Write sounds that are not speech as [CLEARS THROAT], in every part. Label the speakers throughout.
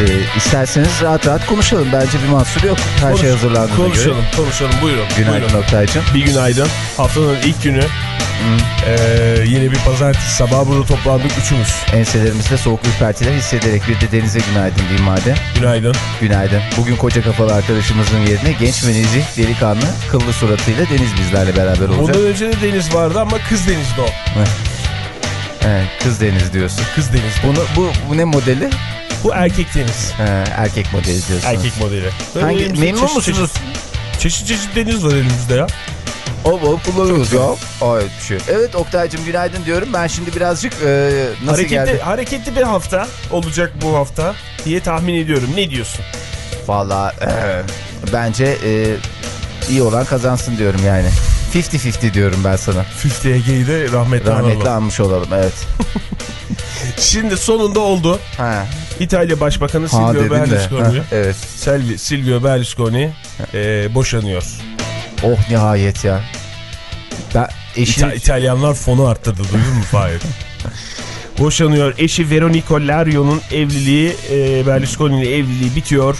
Speaker 1: Ee, isterseniz rahat rahat konuşalım. Bence bir mahsur yok. Her şey hazırlandığına
Speaker 2: Konuşalım,
Speaker 1: göre.
Speaker 2: konuşalım. Buyurun.
Speaker 1: Günaydın
Speaker 2: buyurun.
Speaker 1: Oktay'cığım.
Speaker 2: Bir günaydın. Haftanın ilk günü. Ee, yine bir pazartesi sabahı burada toplandık üçümüz.
Speaker 1: Enselerimizde soğuk ürpertiler hissederek bir de denize günaydın diyeyim madem.
Speaker 2: Günaydın.
Speaker 1: Günaydın. Bugün koca kafalı arkadaşımızın yerine genç ve nezih delikanlı kıllı suratıyla Deniz bizlerle beraber olacak.
Speaker 2: Ondan önce de deniz vardı ama kız denizdi o.
Speaker 1: Evet, kız Deniz diyorsun.
Speaker 2: Kız deniz.
Speaker 1: Bunu, bu, bu ne modeli?
Speaker 2: Bu erkek deniz.
Speaker 1: Ha, erkek modeli diyorsun.
Speaker 2: Erkek modeli. Böyle
Speaker 1: Hangi, memnun
Speaker 2: çeşit
Speaker 1: musunuz?
Speaker 2: Çeşit, çeşit çeşit deniz var elimizde ya.
Speaker 1: Ol ol kullanıyoruz ya. Ay, şey. Evet Oktay'cığım günaydın diyorum. Ben şimdi birazcık e, nasıl
Speaker 2: hareketli,
Speaker 1: geldi?
Speaker 2: hareketli bir hafta olacak bu hafta diye tahmin ediyorum. Ne diyorsun?
Speaker 1: Valla e, bence e, iyi olan kazansın diyorum yani. 50-50 diyorum ben sana.
Speaker 2: 50 Ege'yi de rahmetli,
Speaker 1: Rahmetli
Speaker 2: analım.
Speaker 1: almış olalım evet. [LAUGHS]
Speaker 2: Şimdi sonunda oldu.
Speaker 1: Ha,
Speaker 2: İtalya Başbakanı
Speaker 1: ha
Speaker 2: Silvio. Berlusconi.
Speaker 1: Evet.
Speaker 2: Silvio, Silvio Berlusconi e, boşanıyor.
Speaker 1: Oh nihayet ya. Ben eşim...
Speaker 2: İta- İtalyanlar fonu arttırdı duydun mu Fahir? [LAUGHS] Boşanıyor. Eşi Veronica Lario'nun evliliği, e, Berlusconi ile evliliği bitiyor.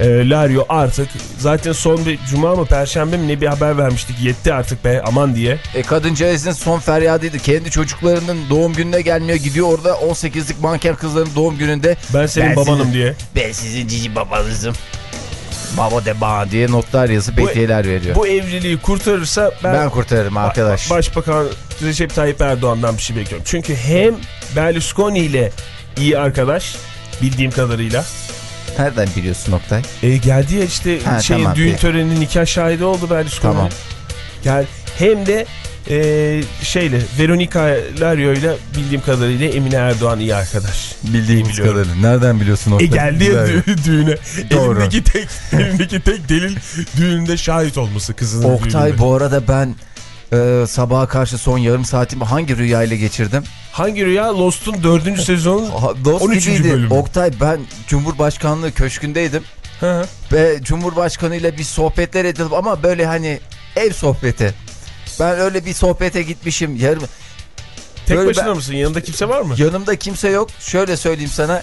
Speaker 2: E, Lario artık zaten son bir cuma mı perşembe mi ne bir haber vermiştik yetti artık be aman diye.
Speaker 1: E, kadıncağızın son feryadıydı. Kendi çocuklarının doğum gününe gelmiyor. Gidiyor orada 18'lik manken kızların doğum gününde.
Speaker 2: Ben senin
Speaker 1: Ben
Speaker 2: babanım
Speaker 1: sizin-
Speaker 2: diye.
Speaker 1: Ben sizin cici babanızım. Baba de bana diye notlar yazıp hediyeler veriyor.
Speaker 2: Bu evliliği kurtarırsa ben,
Speaker 1: ben kurtarırım arkadaş.
Speaker 2: Başbakan Recep Tayyip Erdoğan'dan bir şey bekliyorum. Çünkü hem Berlusconi ile iyi arkadaş bildiğim kadarıyla.
Speaker 1: Nereden biliyorsun Oktay?
Speaker 2: E, geldi ya işte
Speaker 1: Ha,
Speaker 2: şey
Speaker 1: tamam,
Speaker 2: düğün töreninin nikah şahidi oldu Berlusconi.
Speaker 1: Tamam.
Speaker 2: Gel hem de e, şeyle Veronica Lario ile bildiğim kadarıyla Emine Erdoğan iyi arkadaş.
Speaker 1: Bildiğimiz kadarıyla. Nereden biliyorsun
Speaker 2: E
Speaker 1: Oktay?
Speaker 2: geldi ya dü- düğüne.
Speaker 1: Doğru.
Speaker 2: Elindeki tek [LAUGHS] elindeki tek delil düğünde şahit olması kızının
Speaker 1: Oktay
Speaker 2: düğününde.
Speaker 1: bu arada ben e, sabaha karşı son yarım saatimi hangi rüyayla geçirdim?
Speaker 2: Hangi rüya? Lost'un dördüncü [LAUGHS] sezonun
Speaker 1: Ha, Dost
Speaker 2: 13.
Speaker 1: gibiydi.
Speaker 2: bölümü.
Speaker 1: Oktay ben Cumhurbaşkanlığı köşkündeydim.
Speaker 2: Hı hı.
Speaker 1: Ve Cumhurbaşkanı ile bir sohbetler edilip ama böyle hani ev sohbeti. Ben öyle bir sohbete gitmişim. Yarım,
Speaker 2: Tek
Speaker 1: Böyle
Speaker 2: başına
Speaker 1: ben-
Speaker 2: mısın? Yanında kimse var mı?
Speaker 1: yanımda kimse yok. Şöyle söyleyeyim sana.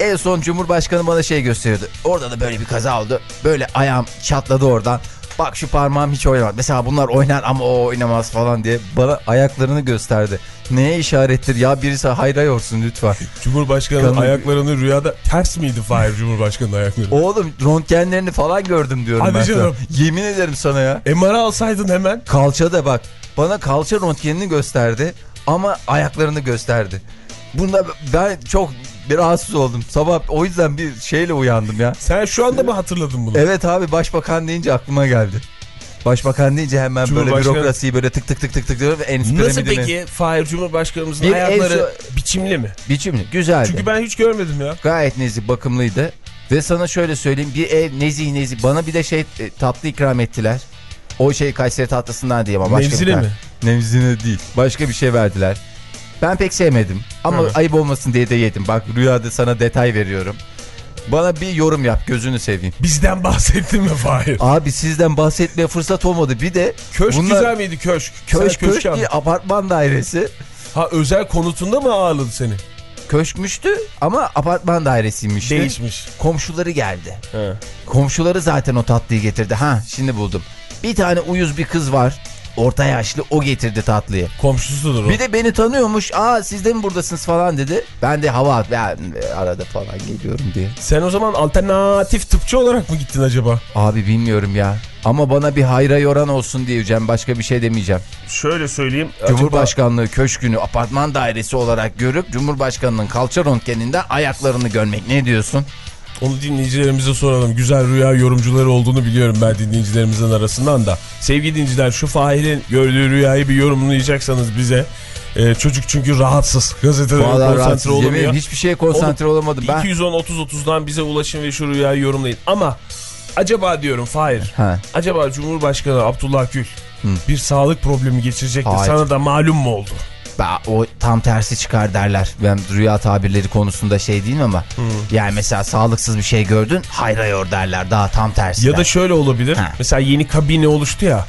Speaker 1: En son Cumhurbaşkanı bana şey gösteriyordu. Orada da böyle bir kaza oldu. Böyle ayağım çatladı oradan. Bak şu parmağım hiç oynamaz. Mesela bunlar oynar ama o oynamaz falan diye bana ayaklarını gösterdi. Neye işarettir ya birisi hayra yorsun lütfen.
Speaker 2: Cumhurbaşkanının
Speaker 1: Kanım-
Speaker 2: ayaklarını rüyada ters miydi Fahir Cumhurbaşkanı'nın ayakları?
Speaker 1: Oğlum röntgenlerini falan gördüm diyorum
Speaker 2: Hadi
Speaker 1: ben sana.
Speaker 2: canım.
Speaker 1: Yemin ederim sana ya.
Speaker 2: MR'ı alsaydın hemen.
Speaker 1: Kalça da bak. Bana kalça röntgenini gösterdi ama ayaklarını gösterdi. Bunda ben çok bir rahatsız oldum. Sabah o yüzden bir şeyle uyandım ya.
Speaker 2: Sen şu anda mı hatırladın bunu?
Speaker 1: Evet abi başbakan deyince aklıma geldi. Başbakan deyince hemen böyle bürokrasiyi böyle tık tık tık tık tık diyorum ve en üst
Speaker 2: Nasıl peki Fahir Cumhurbaşkanımızın
Speaker 1: Bir
Speaker 2: ayakları
Speaker 1: en
Speaker 2: biçimli mi?
Speaker 1: Biçimli. Güzeldi.
Speaker 2: Çünkü ben hiç görmedim ya.
Speaker 1: Gayet nezih bakımlıydı. Ve sana şöyle söyleyeyim bir ev nezih nezih. Bana bir de şey e, tatlı ikram ettiler. O şey Kayseri tatlısından diye ama başka
Speaker 2: Nevzine
Speaker 1: bir
Speaker 2: mi?
Speaker 1: Nevzine değil. Başka bir şey verdiler. Ben pek sevmedim. Ama
Speaker 2: Hı.
Speaker 1: ayıp olmasın diye de yedim. Bak rüyada sana detay veriyorum. Bana bir yorum yap gözünü seveyim.
Speaker 2: Bizden bahsettin mi Fahir?
Speaker 1: Abi sizden bahsetmeye fırsat olmadı. Bir de
Speaker 2: Köşk
Speaker 1: bunlar-
Speaker 2: güzel miydi köşk? Sana
Speaker 1: köşk köşk
Speaker 2: anlat.
Speaker 1: apartman dairesi.
Speaker 2: Ha özel konutunda mı ağırladı seni?
Speaker 1: Köşkmüştü ama apartman dairesiymiş.
Speaker 2: Değişmiş.
Speaker 1: Komşuları geldi.
Speaker 2: He.
Speaker 1: Komşuları zaten o tatlıyı getirdi. Ha şimdi buldum. Bir tane uyuz bir kız var. Orta yaşlı o getirdi tatlıyı.
Speaker 2: Komşusudur o.
Speaker 1: Bir de beni tanıyormuş. Aa siz de mi buradasınız falan dedi. Ben de hava at. Ben arada falan geliyorum diye.
Speaker 2: Sen o zaman alternatif tıpçı olarak mı gittin acaba?
Speaker 1: Abi bilmiyorum ya. Ama bana bir hayra yoran olsun diyeceğim. Başka bir şey demeyeceğim.
Speaker 2: Şöyle söyleyeyim.
Speaker 1: Cumhurbaşkanlığı köşkünü apartman dairesi olarak görüp Cumhurbaşkanının kalça röntgeninde ayaklarını görmek. Ne diyorsun?
Speaker 2: Onu dinleyicilerimize soralım. Güzel rüya yorumcuları olduğunu biliyorum ben dinleyicilerimizin arasından da. Sevgili dinleyiciler şu Fahir'in gördüğü rüyayı bir yorumlayacaksanız bize. Ee, çocuk çünkü rahatsız. Gazetelere konsantre
Speaker 1: rahatsız
Speaker 2: olamıyor.
Speaker 1: yemeğim hiçbir şeye konsantre olamadım ben.
Speaker 2: 210-30-30'dan bize ulaşın ve şu rüyayı yorumlayın. Ama acaba diyorum Fahir.
Speaker 1: Ha.
Speaker 2: Acaba Cumhurbaşkanı Abdullah Gül bir sağlık problemi geçirecekti.
Speaker 1: Hayır.
Speaker 2: Sana da malum mu oldu?
Speaker 1: O tam tersi çıkar derler. Ben rüya tabirleri konusunda şey değilim ama. Yani mesela sağlıksız bir şey gördün hayrayıyor derler. Daha tam tersi.
Speaker 2: Ya
Speaker 1: der.
Speaker 2: da şöyle olabilir.
Speaker 1: Ha.
Speaker 2: Mesela yeni kabine oluştu ya.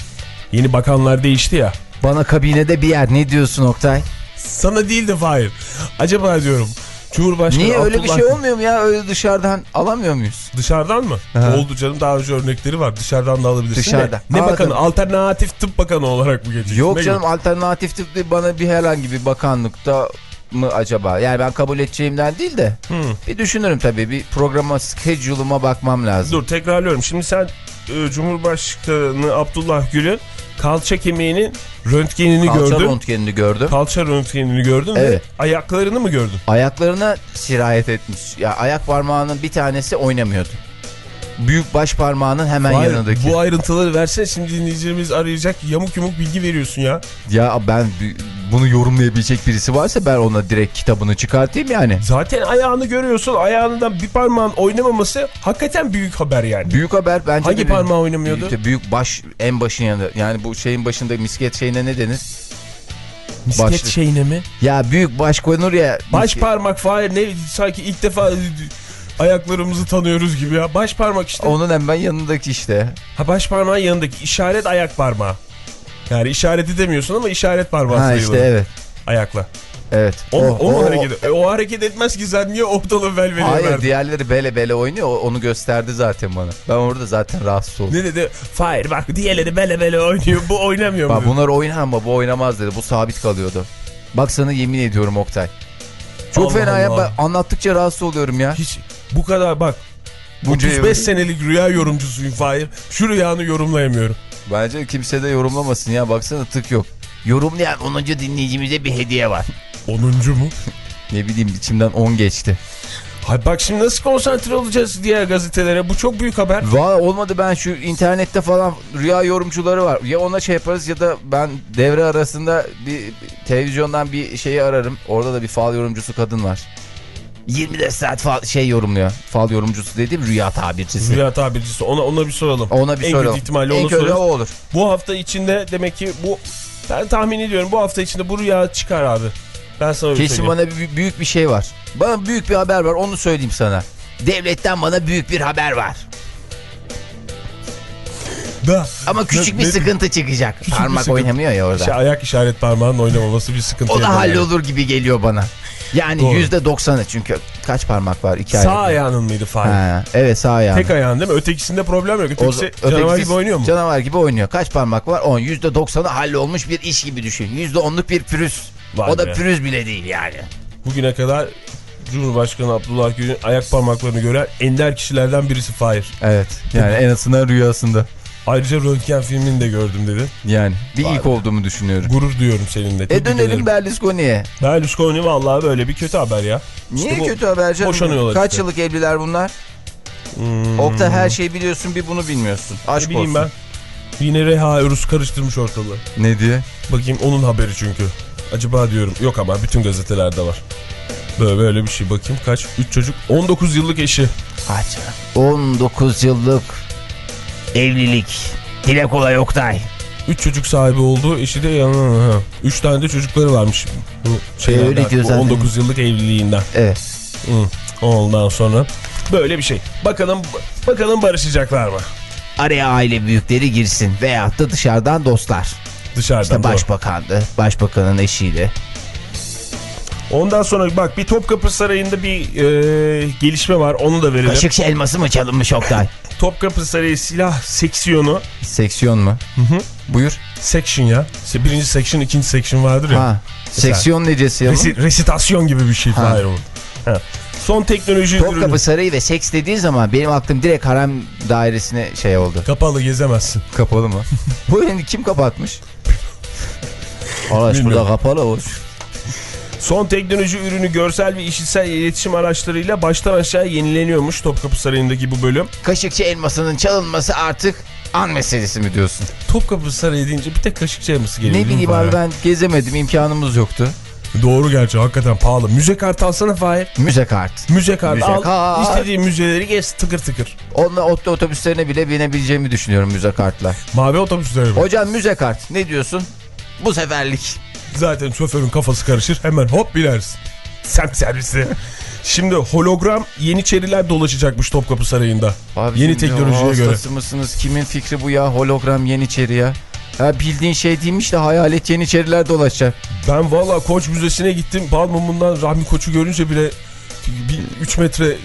Speaker 2: Yeni bakanlar değişti ya.
Speaker 1: Bana kabinede bir yer ne diyorsun Oktay?
Speaker 2: Sana değil de Fahir. Acaba diyorum Cumhurbaşkanı
Speaker 1: Niye öyle bir
Speaker 2: Abdullah
Speaker 1: şey olmuyor mu ya? Öyle dışarıdan alamıyor muyuz?
Speaker 2: Dışarıdan mı?
Speaker 1: Ha.
Speaker 2: Oldu canım daha önce örnekleri var. Dışarıdan da alabilirsin
Speaker 1: Dışarıda.
Speaker 2: Ne
Speaker 1: Aa,
Speaker 2: bakanı?
Speaker 1: tabii.
Speaker 2: Alternatif tıp bakanı olarak mı geçeceksin?
Speaker 1: Yok
Speaker 2: Ne
Speaker 1: canım alternatif tıp değil, bana bir herhangi bir bakanlıkta mı acaba? Yani ben kabul edeceğimden değil de
Speaker 2: Hmm.
Speaker 1: bir düşünürüm tabii. Bir programa, schedule'uma bakmam lazım.
Speaker 2: Dur tekrarlıyorum. Şimdi sen e, Cumhurbaşkanı Abdullah Gül'ün kalça kemiğinin röntgenini
Speaker 1: Kalça
Speaker 2: gördün.
Speaker 1: röntgenini gördüm.
Speaker 2: Kalça röntgenini gördün ve
Speaker 1: Evet.
Speaker 2: ayaklarını mı gördün?
Speaker 1: Ayaklarına sirayet etmiş. Ya ayak parmağının bir tanesi oynamıyordu. Büyük baş parmağının hemen
Speaker 2: Vay,
Speaker 1: yanındaki.
Speaker 2: Bu ayrıntıları versene şimdi dinleyicilerimiz arayacak. Yamuk yumuk bilgi veriyorsun ya.
Speaker 1: Ya ben bunu yorumlayabilecek birisi varsa ben ona direkt kitabını çıkartayım yani.
Speaker 2: Zaten ayağını görüyorsun. Ayağından bir parmağın oynamaması hakikaten büyük haber yani.
Speaker 1: Büyük haber bence
Speaker 2: Hangi
Speaker 1: de
Speaker 2: parmağı oynamıyordu?
Speaker 1: İşte büyük baş en başın yanında. Yani bu şeyin başında misket şeyine ne denir?
Speaker 2: Misket şeyine mi?
Speaker 1: Ya büyük baş konur ya.
Speaker 2: Baş
Speaker 1: misket-
Speaker 2: parmak Fahir ne sanki ilk defa ayaklarımızı tanıyoruz gibi ya. Baş parmak işte.
Speaker 1: Onun hemen yanındaki işte.
Speaker 2: Ha baş parmağın yanındaki işaret ayak parmağı. Yani işaret edemiyorsun ama işaret parmağı
Speaker 1: Ha
Speaker 2: sayılır.
Speaker 1: işte evet.
Speaker 2: Ayakla.
Speaker 1: Evet.
Speaker 2: O, mu- o, mu hareket? E, o hareket etmez ki sen niye ortalığı velveleye
Speaker 1: Hayır
Speaker 2: verdin?
Speaker 1: diğerleri bele bele oynuyor. O- Onu gösterdi zaten bana. Ben orada zaten rahatsız oldum.
Speaker 2: Ne dedi? Fahir bak diğerleri bele bele oynuyor bu oynamıyor mu?
Speaker 1: Bak bunlar oynar ama bu oynamaz dedi. Bu sabit kalıyordu. Bak sana yemin ediyorum Oktay. Çok
Speaker 2: Allah
Speaker 1: fena ya.
Speaker 2: Allah.
Speaker 1: Ben anlattıkça rahatsız oluyorum ya.
Speaker 2: Hiç bu kadar bak.
Speaker 1: Bunca
Speaker 2: 35
Speaker 1: yıl-
Speaker 2: senelik rüya yorumcusuyum Fahir. Şu rüyanı yorumlayamıyorum.
Speaker 1: Bence kimse de yorumlamasın ya. Baksana tık yok. Yorumlayan 10. dinleyicimize bir hediye var.
Speaker 2: 10. mu? [LAUGHS]
Speaker 1: Ne bileyim içimden 10 geçti.
Speaker 2: Hay bak şimdi nasıl konsantre olacağız diğer gazetelere? Bu çok büyük haber.
Speaker 1: Valla olmadı ben şu internette falan rüya yorumcuları var. Ya ona şey yaparız ya da ben devre arasında bir televizyondan bir şeyi ararım. Orada da bir fal yorumcusu kadın var. 24 saat fal şey yorumluyor. Fal yorumcusu dediğim rüya tabircisi.
Speaker 2: Rüya tabircisi ona ona bir soralım.
Speaker 1: Ona bir
Speaker 2: en
Speaker 1: soralım.
Speaker 2: kötü ihtimalle
Speaker 1: en
Speaker 2: ona
Speaker 1: kötü o olur.
Speaker 2: Bu hafta içinde demek ki bu ben tahmin ediyorum bu hafta içinde bu rüya çıkar abi. Ben sana
Speaker 1: Kesin
Speaker 2: söyleyeyim.
Speaker 1: bana bir, büyük bir şey var. Bana büyük bir haber var onu söyleyeyim sana. Devletten bana büyük bir haber var.
Speaker 2: Da.
Speaker 1: Ama küçük
Speaker 2: Ne-
Speaker 1: bir
Speaker 2: ne-
Speaker 1: sıkıntı çıkacak.
Speaker 2: Küçük
Speaker 1: Parmak
Speaker 2: sıkıntı.
Speaker 1: oynamıyor ya orada.
Speaker 2: İşte ayak işaret parmağının oynamaması bir sıkıntı.
Speaker 1: O da
Speaker 2: yapar yani.
Speaker 1: hallolur gibi geliyor bana. Yani
Speaker 2: Doğru.
Speaker 1: yüzde doksanı çünkü kaç parmak var? İki
Speaker 2: Sağ
Speaker 1: ayak.
Speaker 2: ayağının mıydı Fahir?
Speaker 1: Evet sağ ayağım.
Speaker 2: Tek ayağın değil mi? Ötekisinde problem yok.
Speaker 1: O-
Speaker 2: Ötekisi canavar
Speaker 1: ötekisi
Speaker 2: gibi oynuyor mu?
Speaker 1: Canavar gibi oynuyor. Kaç parmak var? 10. Yüzde doksanı hallolmuş bir iş gibi düşün. Yüzde onluk bir pürüz.
Speaker 2: Vay
Speaker 1: o da
Speaker 2: be.
Speaker 1: pürüz bile değil yani.
Speaker 2: Bugüne kadar Cumhurbaşkanı Abdullah Gül'ün ayak parmaklarını gören ender kişilerden birisi Fahir.
Speaker 1: Evet. Yani en azından rüyasında.
Speaker 2: Ayrıca röntgen filmini de gördüm dedi.
Speaker 1: Yani bir
Speaker 2: Vay
Speaker 1: ilk
Speaker 2: be.
Speaker 1: olduğumu düşünüyorum.
Speaker 2: Gurur duyuyorum seninle.
Speaker 1: E dönelim. Berlusconi'ye.
Speaker 2: Berlusconi vallahi böyle bir kötü haber ya.
Speaker 1: Niye
Speaker 2: İşte
Speaker 1: kötü haber canım?
Speaker 2: boşanıyorlar
Speaker 1: Kaç
Speaker 2: işte.
Speaker 1: yıllık evliler bunlar?
Speaker 2: Hmm,
Speaker 1: Okta her şeyi biliyorsun bir bunu bilmiyorsun. Aşk
Speaker 2: ne
Speaker 1: olsun.
Speaker 2: ben. Yine Reha Örüs karıştırmış ortalığı.
Speaker 1: Ne diye?
Speaker 2: Bakayım onun haberi çünkü. Acaba diyorum. Yok ama bütün gazetelerde var. Böyle böyle bir şey bakayım. Kaç? 3 çocuk. 19 yıllık eşi.
Speaker 1: Kaç? 19 yıllık evlilik. Dile kolay Oktay.
Speaker 2: 3 çocuk sahibi olduğu eşi de yanına. 3 tane de çocukları varmış. Bu şeylerden,
Speaker 1: öyle diyor
Speaker 2: bu
Speaker 1: zaten.
Speaker 2: 19 yıllık evliliğinden.
Speaker 1: Evet.
Speaker 2: Hı. Ondan sonra böyle bir şey. Bakalım bakalım barışacaklar mı?
Speaker 1: Araya aile büyükleri girsin veyahut da dışarıdan dostlar.
Speaker 2: Dışarıdan.
Speaker 1: İşte başbakandı. Başbakanın eşiydi.
Speaker 2: Ondan sonra bak bir Topkapı Sarayı'nda bir e, gelişme var. Onu da verelim.
Speaker 1: Kaşık elması mı çalınmış Oktay? [LAUGHS]
Speaker 2: Topkapı Sarayı silah seksiyonu.
Speaker 1: Seksiyon mu?
Speaker 2: Hı hı.
Speaker 1: Buyur.
Speaker 2: Section ya. İşte birinci section, ikinci section vardır ya.
Speaker 1: Ha. Seksiyon necesi ya? bu?
Speaker 2: Resi- resitasyon gibi bir şey
Speaker 1: Ha.
Speaker 2: Fahir o. Ha. Son teknoloji ürünü.
Speaker 1: Topkapı Sarayı ve seks dediğin zaman benim aklım direkt harem dairesine şey oldu.
Speaker 2: Kapalı gezemezsin.
Speaker 1: Kapalı mı? [LAUGHS] Bu kim kapatmış?
Speaker 2: Bilmiyorum.
Speaker 1: burada kapalı hoş.
Speaker 2: Son teknoloji ürünü görsel ve işitsel iletişim araçlarıyla baştan aşağı yenileniyormuş Topkapı Sarayı'ndaki bu bölüm.
Speaker 1: Kaşıkçı elmasının çalınması artık an meselesi mi diyorsun?
Speaker 2: Topkapı Sarayı deyince bir tek kaşık çayması geliyor.
Speaker 1: Ne bileyim abi ben gezemedim imkanımız yoktu.
Speaker 2: Doğru gerçi hakikaten pahalı. Müze kartı alsana Fahir.
Speaker 1: Müze kart.
Speaker 2: Müze kartı
Speaker 1: Müze
Speaker 2: al.
Speaker 1: kart.
Speaker 2: İstediğin müzeleri gez tıkır tıkır.
Speaker 1: Onunla ot- otobüslerine bile binebileceğimi düşünüyorum müze kartla.
Speaker 2: Mavi otobüsleri mi?
Speaker 1: Hocam müze kart ne diyorsun? Bu seferlik.
Speaker 2: Zaten şoförün kafası karışır hemen hop binersin. Semt servisi. Şimdi hologram yeniçeriler dolaşacakmış Topkapı Sarayı'nda. Yeni teknolojiye göre.
Speaker 1: mısınız? Kimin fikri bu ya? Hologram Yeniçeri ya. Ha bildiğin şey değilmiş de hayalet Yeniçeriler dolaşacak.
Speaker 2: Ben valla Koç Müzesi'ne gittim. Bal mumundan Rahmi Koç'u görünce bile 3 metre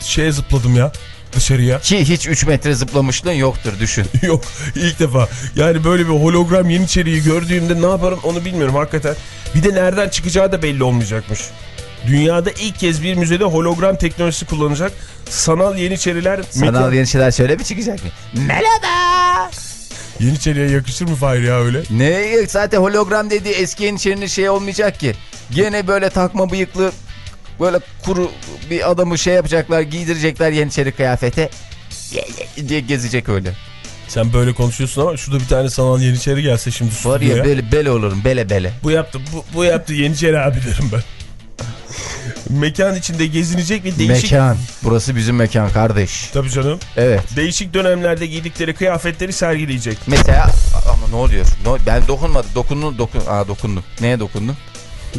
Speaker 2: şeye zıpladım ya dışarıya.
Speaker 1: Ki hiç 3 metre zıplamışlığın yoktur düşün. [LAUGHS]
Speaker 2: Yok ilk defa. Yani böyle bir hologram Yeniçeri'yi gördüğümde ne yaparım onu bilmiyorum hakikaten. Bir de nereden çıkacağı da belli olmayacakmış. Dünyada ilk kez bir müzede hologram teknolojisi kullanacak sanal Yeniçeriler...
Speaker 1: Sanal Yeniçeriler şöyle mi çıkacak mı? Merhaba.
Speaker 2: Yeniçeri'ye yakışır mı Fahir ya öyle?
Speaker 1: Ne zaten hologram dediği eski Yeniçerinin şey olmayacak ki. Gene böyle takma bıyıklı böyle kuru bir adamı şey yapacaklar giydirecekler Yeniçeri kıyafete diye gezecek öyle.
Speaker 2: Sen böyle konuşuyorsun ama şurada bir tane sanal Yeniçeri gelse şimdi
Speaker 1: Var ya bele, bele olurum bele bele.
Speaker 2: Bu yaptı, bu, bu yaptı Yeniçeri abi derim ben. Mekan içinde gezinecek ve değişik...
Speaker 1: Mekan. Burası bizim mekan kardeş.
Speaker 2: Tabii canım.
Speaker 1: Evet.
Speaker 2: Değişik dönemlerde giydikleri kıyafetleri sergileyecek.
Speaker 1: Mesela ama ne oluyor? No, ben dokunmadım. Dokundum. Dokun, aa dokundum. Neye dokundum?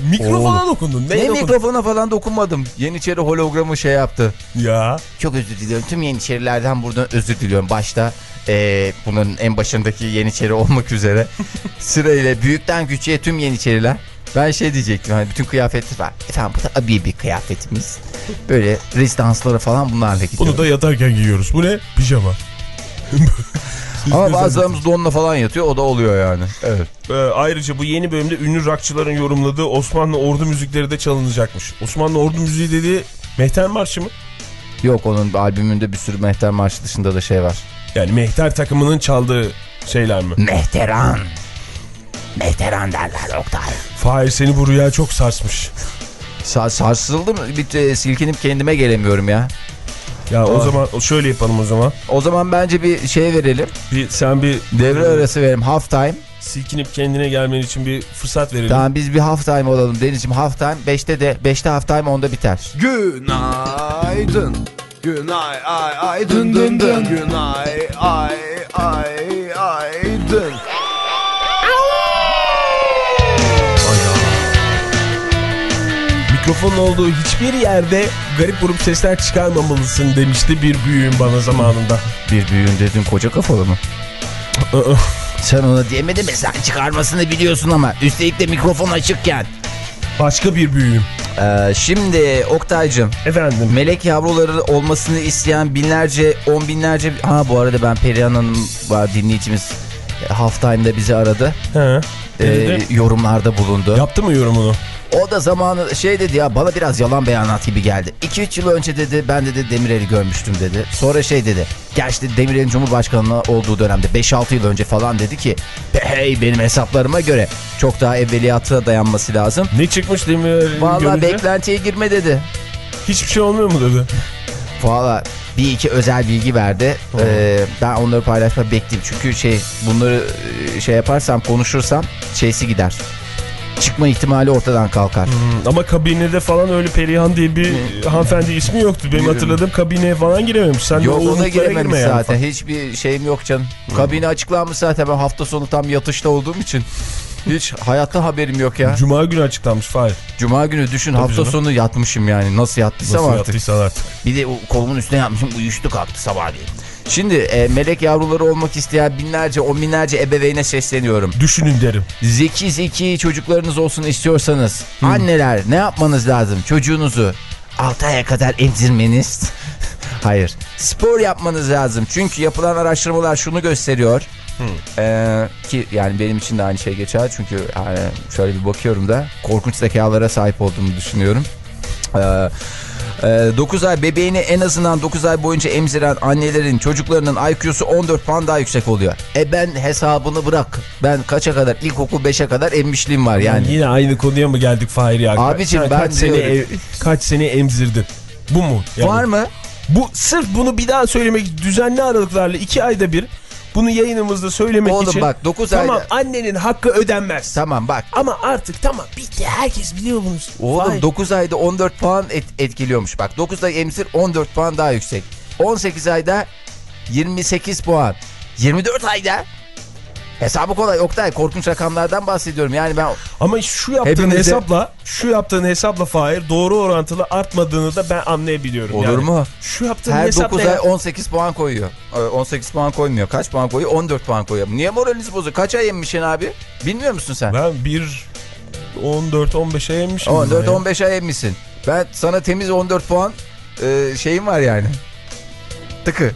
Speaker 2: Mikrofona
Speaker 1: Oğlum.
Speaker 2: dokundun.
Speaker 1: Ne
Speaker 2: Neye dokundun?
Speaker 1: mikrofona falan dokunmadım. Yeniçeri hologramı şey yaptı.
Speaker 2: Ya.
Speaker 1: Çok özür diliyorum. Tüm Yeniçerilerden buradan özür diliyorum. Başta eee, bunların en başındaki Yeniçeri olmak üzere [LAUGHS] sırayla büyükten küçüğe tüm Yeniçeriler. Ben şey diyecektim hani bütün kıyafetler var. Efendim bu da abi bir kıyafetimiz. Böyle rezidanslara falan bunlarla gidiyoruz.
Speaker 2: Bunu da yatarken giyiyoruz. Bu ne? Pijama. [LAUGHS]
Speaker 1: Ama bazılarımız donla falan yatıyor o da oluyor yani. Evet.
Speaker 2: Ee, ayrıca bu yeni bölümde ünlü rockçıların yorumladığı Osmanlı ordu müzikleri de çalınacakmış. Osmanlı ordu müziği dediği Mehter Marşı mı?
Speaker 1: Yok onun albümünde bir sürü Mehter Marşı dışında da şey var.
Speaker 2: Yani Mehter takımının çaldığı şeyler mi?
Speaker 1: Mehteran. Mehteran derler Oktay.
Speaker 2: Fahir seni bu rüya çok sarsmış.
Speaker 1: Sa sarsıldım. Bir e, silkinip kendime gelemiyorum ya.
Speaker 2: Ya o
Speaker 1: Aa.
Speaker 2: zaman şöyle yapalım o zaman.
Speaker 1: O zaman bence bir şey verelim.
Speaker 2: Bir sen bir
Speaker 1: Devre arası verelim. Half time.
Speaker 2: silkinip kendine gelmen için bir fırsat verelim.
Speaker 1: Tamam biz bir half time olalım. Denizciğim half time. 5'te de 5'te half time 10'da biter.
Speaker 3: Günaydın. Günay ay ay dın dın dın. Günay ay ay ay dın.
Speaker 2: Mikrofonun olduğu hiçbir yerde garip grup sesler çıkarmamalısın demişti bir büyüğüm bana zamanında.
Speaker 1: Bir büyüğün dedin koca kafalı mı? Sen ona diyemedin mi? Sen çıkarmasını biliyorsun ama. Üstelik de mikrofon açıkken.
Speaker 2: Başka bir büyüğüm.
Speaker 1: Ee, şimdi Oktay'cım.
Speaker 2: Efendim.
Speaker 1: Melek yavruları olmasını isteyen binlerce, on binlerce... Ha bu arada ben Perihan Hanım var dinleyicimiz. e, Half time'da bizi aradı.
Speaker 2: He.
Speaker 1: Ee, yorumlarda bulundu.
Speaker 2: Yaptı mı yorumunu?
Speaker 1: O da zamanı şey dedi ya bana biraz yalan beyanat gibi geldi. 2-3 yıl önce dedi ben dedi Demirel'i görmüştüm dedi. Sonra şey dedi. Gerçi Demirel'in Cumhurbaşkanı olduğu dönemde 5-6 yıl önce falan dedi ki hey benim hesaplarıma göre çok daha evveliyata dayanması lazım.
Speaker 2: Ne çıkmış Demirel'in
Speaker 1: Vallahi
Speaker 2: görünce?
Speaker 1: beklentiye girme dedi.
Speaker 2: Hiçbir şey olmuyor mu dedi. [LAUGHS]
Speaker 1: Valla bir iki özel bilgi verdi. Ee, ben onları paylaşmak bekleyeyim. Çünkü şey bunları e, şey yaparsam konuşursam şeysi gider. Çıkma ihtimali ortadan kalkar.
Speaker 2: Hmm, ama kabinede falan öyle Perihan diye bir hanımefendi ismi yoktu. Benim hatırladığım kabineye falan girememiş. Sen
Speaker 1: Yok
Speaker 2: o
Speaker 1: o da
Speaker 2: umutlara
Speaker 1: girememiş
Speaker 2: girme yani.
Speaker 1: zaten. Hiçbir şeyim yok canım. Kabine açıklanmış zaten. Ben hafta sonu tam yatışta olduğum için. Hiç hayatta haberim yok ya.
Speaker 2: Cuma günü açıklanmış Fahir.
Speaker 1: Cuma günü düşün hafta
Speaker 2: canım.
Speaker 1: sonu yatmışım yani. Nasıl yattıysam
Speaker 2: Nasıl
Speaker 1: artık.
Speaker 2: yaptıysan artık.
Speaker 1: Bir de o kolumun üstüne yapmışım. Uyuştu kalktı sabahleyin. Şimdi e, melek yavruları olmak isteyen binlerce on binlerce ebeveyne sesleniyorum.
Speaker 2: Düşünün derim.
Speaker 1: Zeki zeki çocuklarınız olsun istiyorsanız anneler ne yapmanız lazım? Çocuğunuzu 6 aya kadar emzirmeniz. [LAUGHS] Hayır. Spor yapmanız lazım. Çünkü yapılan araştırmalar şunu gösteriyor. Ee, ki yani benim için de aynı şey geçer. Çünkü yani şöyle bir bakıyorum da korkunç zekalara sahip olduğumu düşünüyorum. Ee, 9 ay bebeğini en azından 9 ay boyunca emziren annelerin çocuklarının IQ'su 14 puan daha yüksek oluyor. E ben hesabını bırak. Ben kaça kadar ilkokul 5'e kadar emmişliğim var yani.
Speaker 2: Yine aynı konuya mı geldik Fahir ya?
Speaker 1: Abicim, ben
Speaker 2: kaç
Speaker 1: diyorum.
Speaker 2: ev- kaç sene emzirdin? Bu mu? Yani
Speaker 1: Var mı?
Speaker 2: Bu sırf bunu bir daha söylemek düzenli aralıklarla iki ayda bir bunu yayınımızda söylemek
Speaker 1: Oğlum
Speaker 2: için.
Speaker 1: bak, dokuz
Speaker 2: Tamam
Speaker 1: ayda-
Speaker 2: annenin hakkı ödenmez.
Speaker 1: Tamam bak.
Speaker 2: Ama artık tamam bitti herkes biliyor bunu.
Speaker 1: Oğlum
Speaker 2: Vay.
Speaker 1: 9 ayda 14 puan et- etkiliyormuş. Bak 9 ay emzir 14 puan daha yüksek. 18 ayda 28 puan. 24 ayda hesabı kolay Oktay korkunç rakamlardan bahsediyorum. Yani ben
Speaker 2: Ama şu yaptığın
Speaker 1: Hepimize-
Speaker 2: hesapla şu yaptığın hesapla Fahir doğru orantılı artmadığını da ben anlayabiliyorum.
Speaker 1: olur
Speaker 2: yani.
Speaker 1: mu?
Speaker 2: Şu yaptığın
Speaker 1: Her
Speaker 2: hesap
Speaker 1: 9
Speaker 2: ne
Speaker 1: ay
Speaker 2: ya?
Speaker 1: 18 puan koyuyor. Ee, 18 puan koymuyor. Kaç puan koyuyor? 14 puan koyuyor. Niye moraliniz bozuyor? Kaç ay emmişsin abi? Bilmiyor musun sen?
Speaker 2: Ben bir 14-15'e yemişim.
Speaker 1: 14-15 ay emmişsin. Ben sana temiz 14 puan e, şeyim var yani. Tıkı.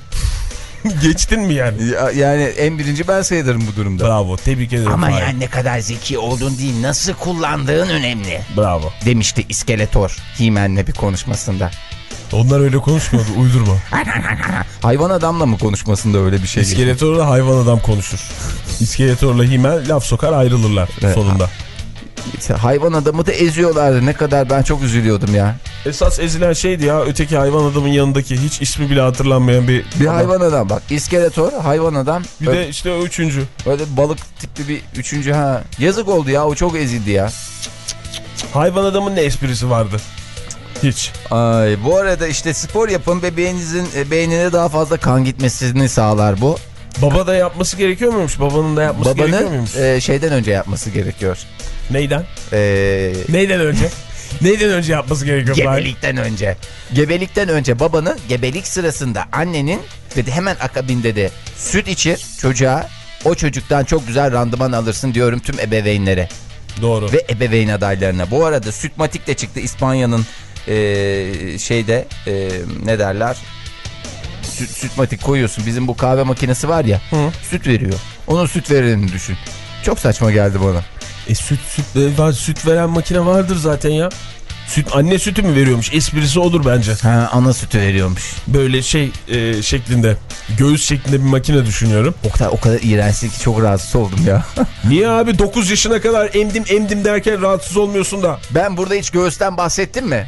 Speaker 1: [LAUGHS]
Speaker 2: Geçtin mi yani?
Speaker 1: Ya- Yani en birinci ben sayılırım bu durumda.
Speaker 2: Bravo tebrik ederim
Speaker 1: Ama
Speaker 2: Fahir.
Speaker 1: yani ne kadar zeki olduğun değil nasıl kullandığın önemli.
Speaker 2: Bravo.
Speaker 1: Demişti İskeletor He-Man'le bir konuşmasında.
Speaker 2: Onlar öyle konuşmuyordu uydurma. [LAUGHS]
Speaker 1: Hayvan adamla mı konuşmasında öyle bir şey?
Speaker 2: İskeletorla hayvan adam konuşur. İskeletorla himen laf sokar ayrılırlar
Speaker 1: Evet.
Speaker 2: sonunda.
Speaker 1: Hayvan adamı da eziyorlardı ne kadar ben çok üzülüyordum ya.
Speaker 2: Esas ezilen şeydi ya öteki hayvan adamın yanındaki hiç ismi bile hatırlanmayan bir
Speaker 1: Bir
Speaker 2: adam.
Speaker 1: hayvan adam bak İskeletor hayvan adam.
Speaker 2: Bir
Speaker 1: öyle,
Speaker 2: de işte o üçüncü.
Speaker 1: öyle balık tipli bir üçüncü ha. Yazık oldu ya o çok ezildi ya.
Speaker 2: Hayvan adamın ne esprisi vardı? Hiç.
Speaker 1: Ay bu arada işte spor yapın bebeğinizin e, beynine daha fazla kan gitmesini sağlar bu.
Speaker 2: Baba da yapması gerekiyor muymuş? Babanın da yapması gerekiyor
Speaker 1: Babanın
Speaker 2: muymuş?
Speaker 1: e, şeyden önce yapması gerekiyor.
Speaker 2: Neyden?
Speaker 1: E,
Speaker 2: Neyden önce? [LAUGHS] Neyden önce yapması gerekiyor?
Speaker 1: Gebelikten önce. Gebelikten önce babanın gebelik sırasında annenin ve de hemen akabinde de süt içir çocuğa. O çocuktan çok güzel randıman alırsın diyorum tüm ebeveynlere
Speaker 2: Doğru.
Speaker 1: ve ebeveyn adaylarına. Bu arada sütmatik de çıktı İspanya'nın eee, şeyde eee, ne derler? Süt, sütmatik koyuyorsun. Bizim bu kahve makinesi var ya
Speaker 2: Hı.
Speaker 1: süt veriyor. Onun süt verenini düşün. Çok saçma geldi bana.
Speaker 2: E süt süt var, süt veren makine vardır zaten ya. Süt anne sütü mü veriyormuş? Esprisi odur bence.
Speaker 1: Ha, ana sütü veriyormuş.
Speaker 2: Böyle şey e, şeklinde göğüs şeklinde bir makine düşünüyorum.
Speaker 1: O kadar, o kadar iğrençti ki çok rahatsız oldum ya. [LAUGHS]
Speaker 2: Niye abi 9 yaşına kadar emdim emdim derken rahatsız olmuyorsun da?
Speaker 1: Ben burada hiç göğüsten bahsettim mi?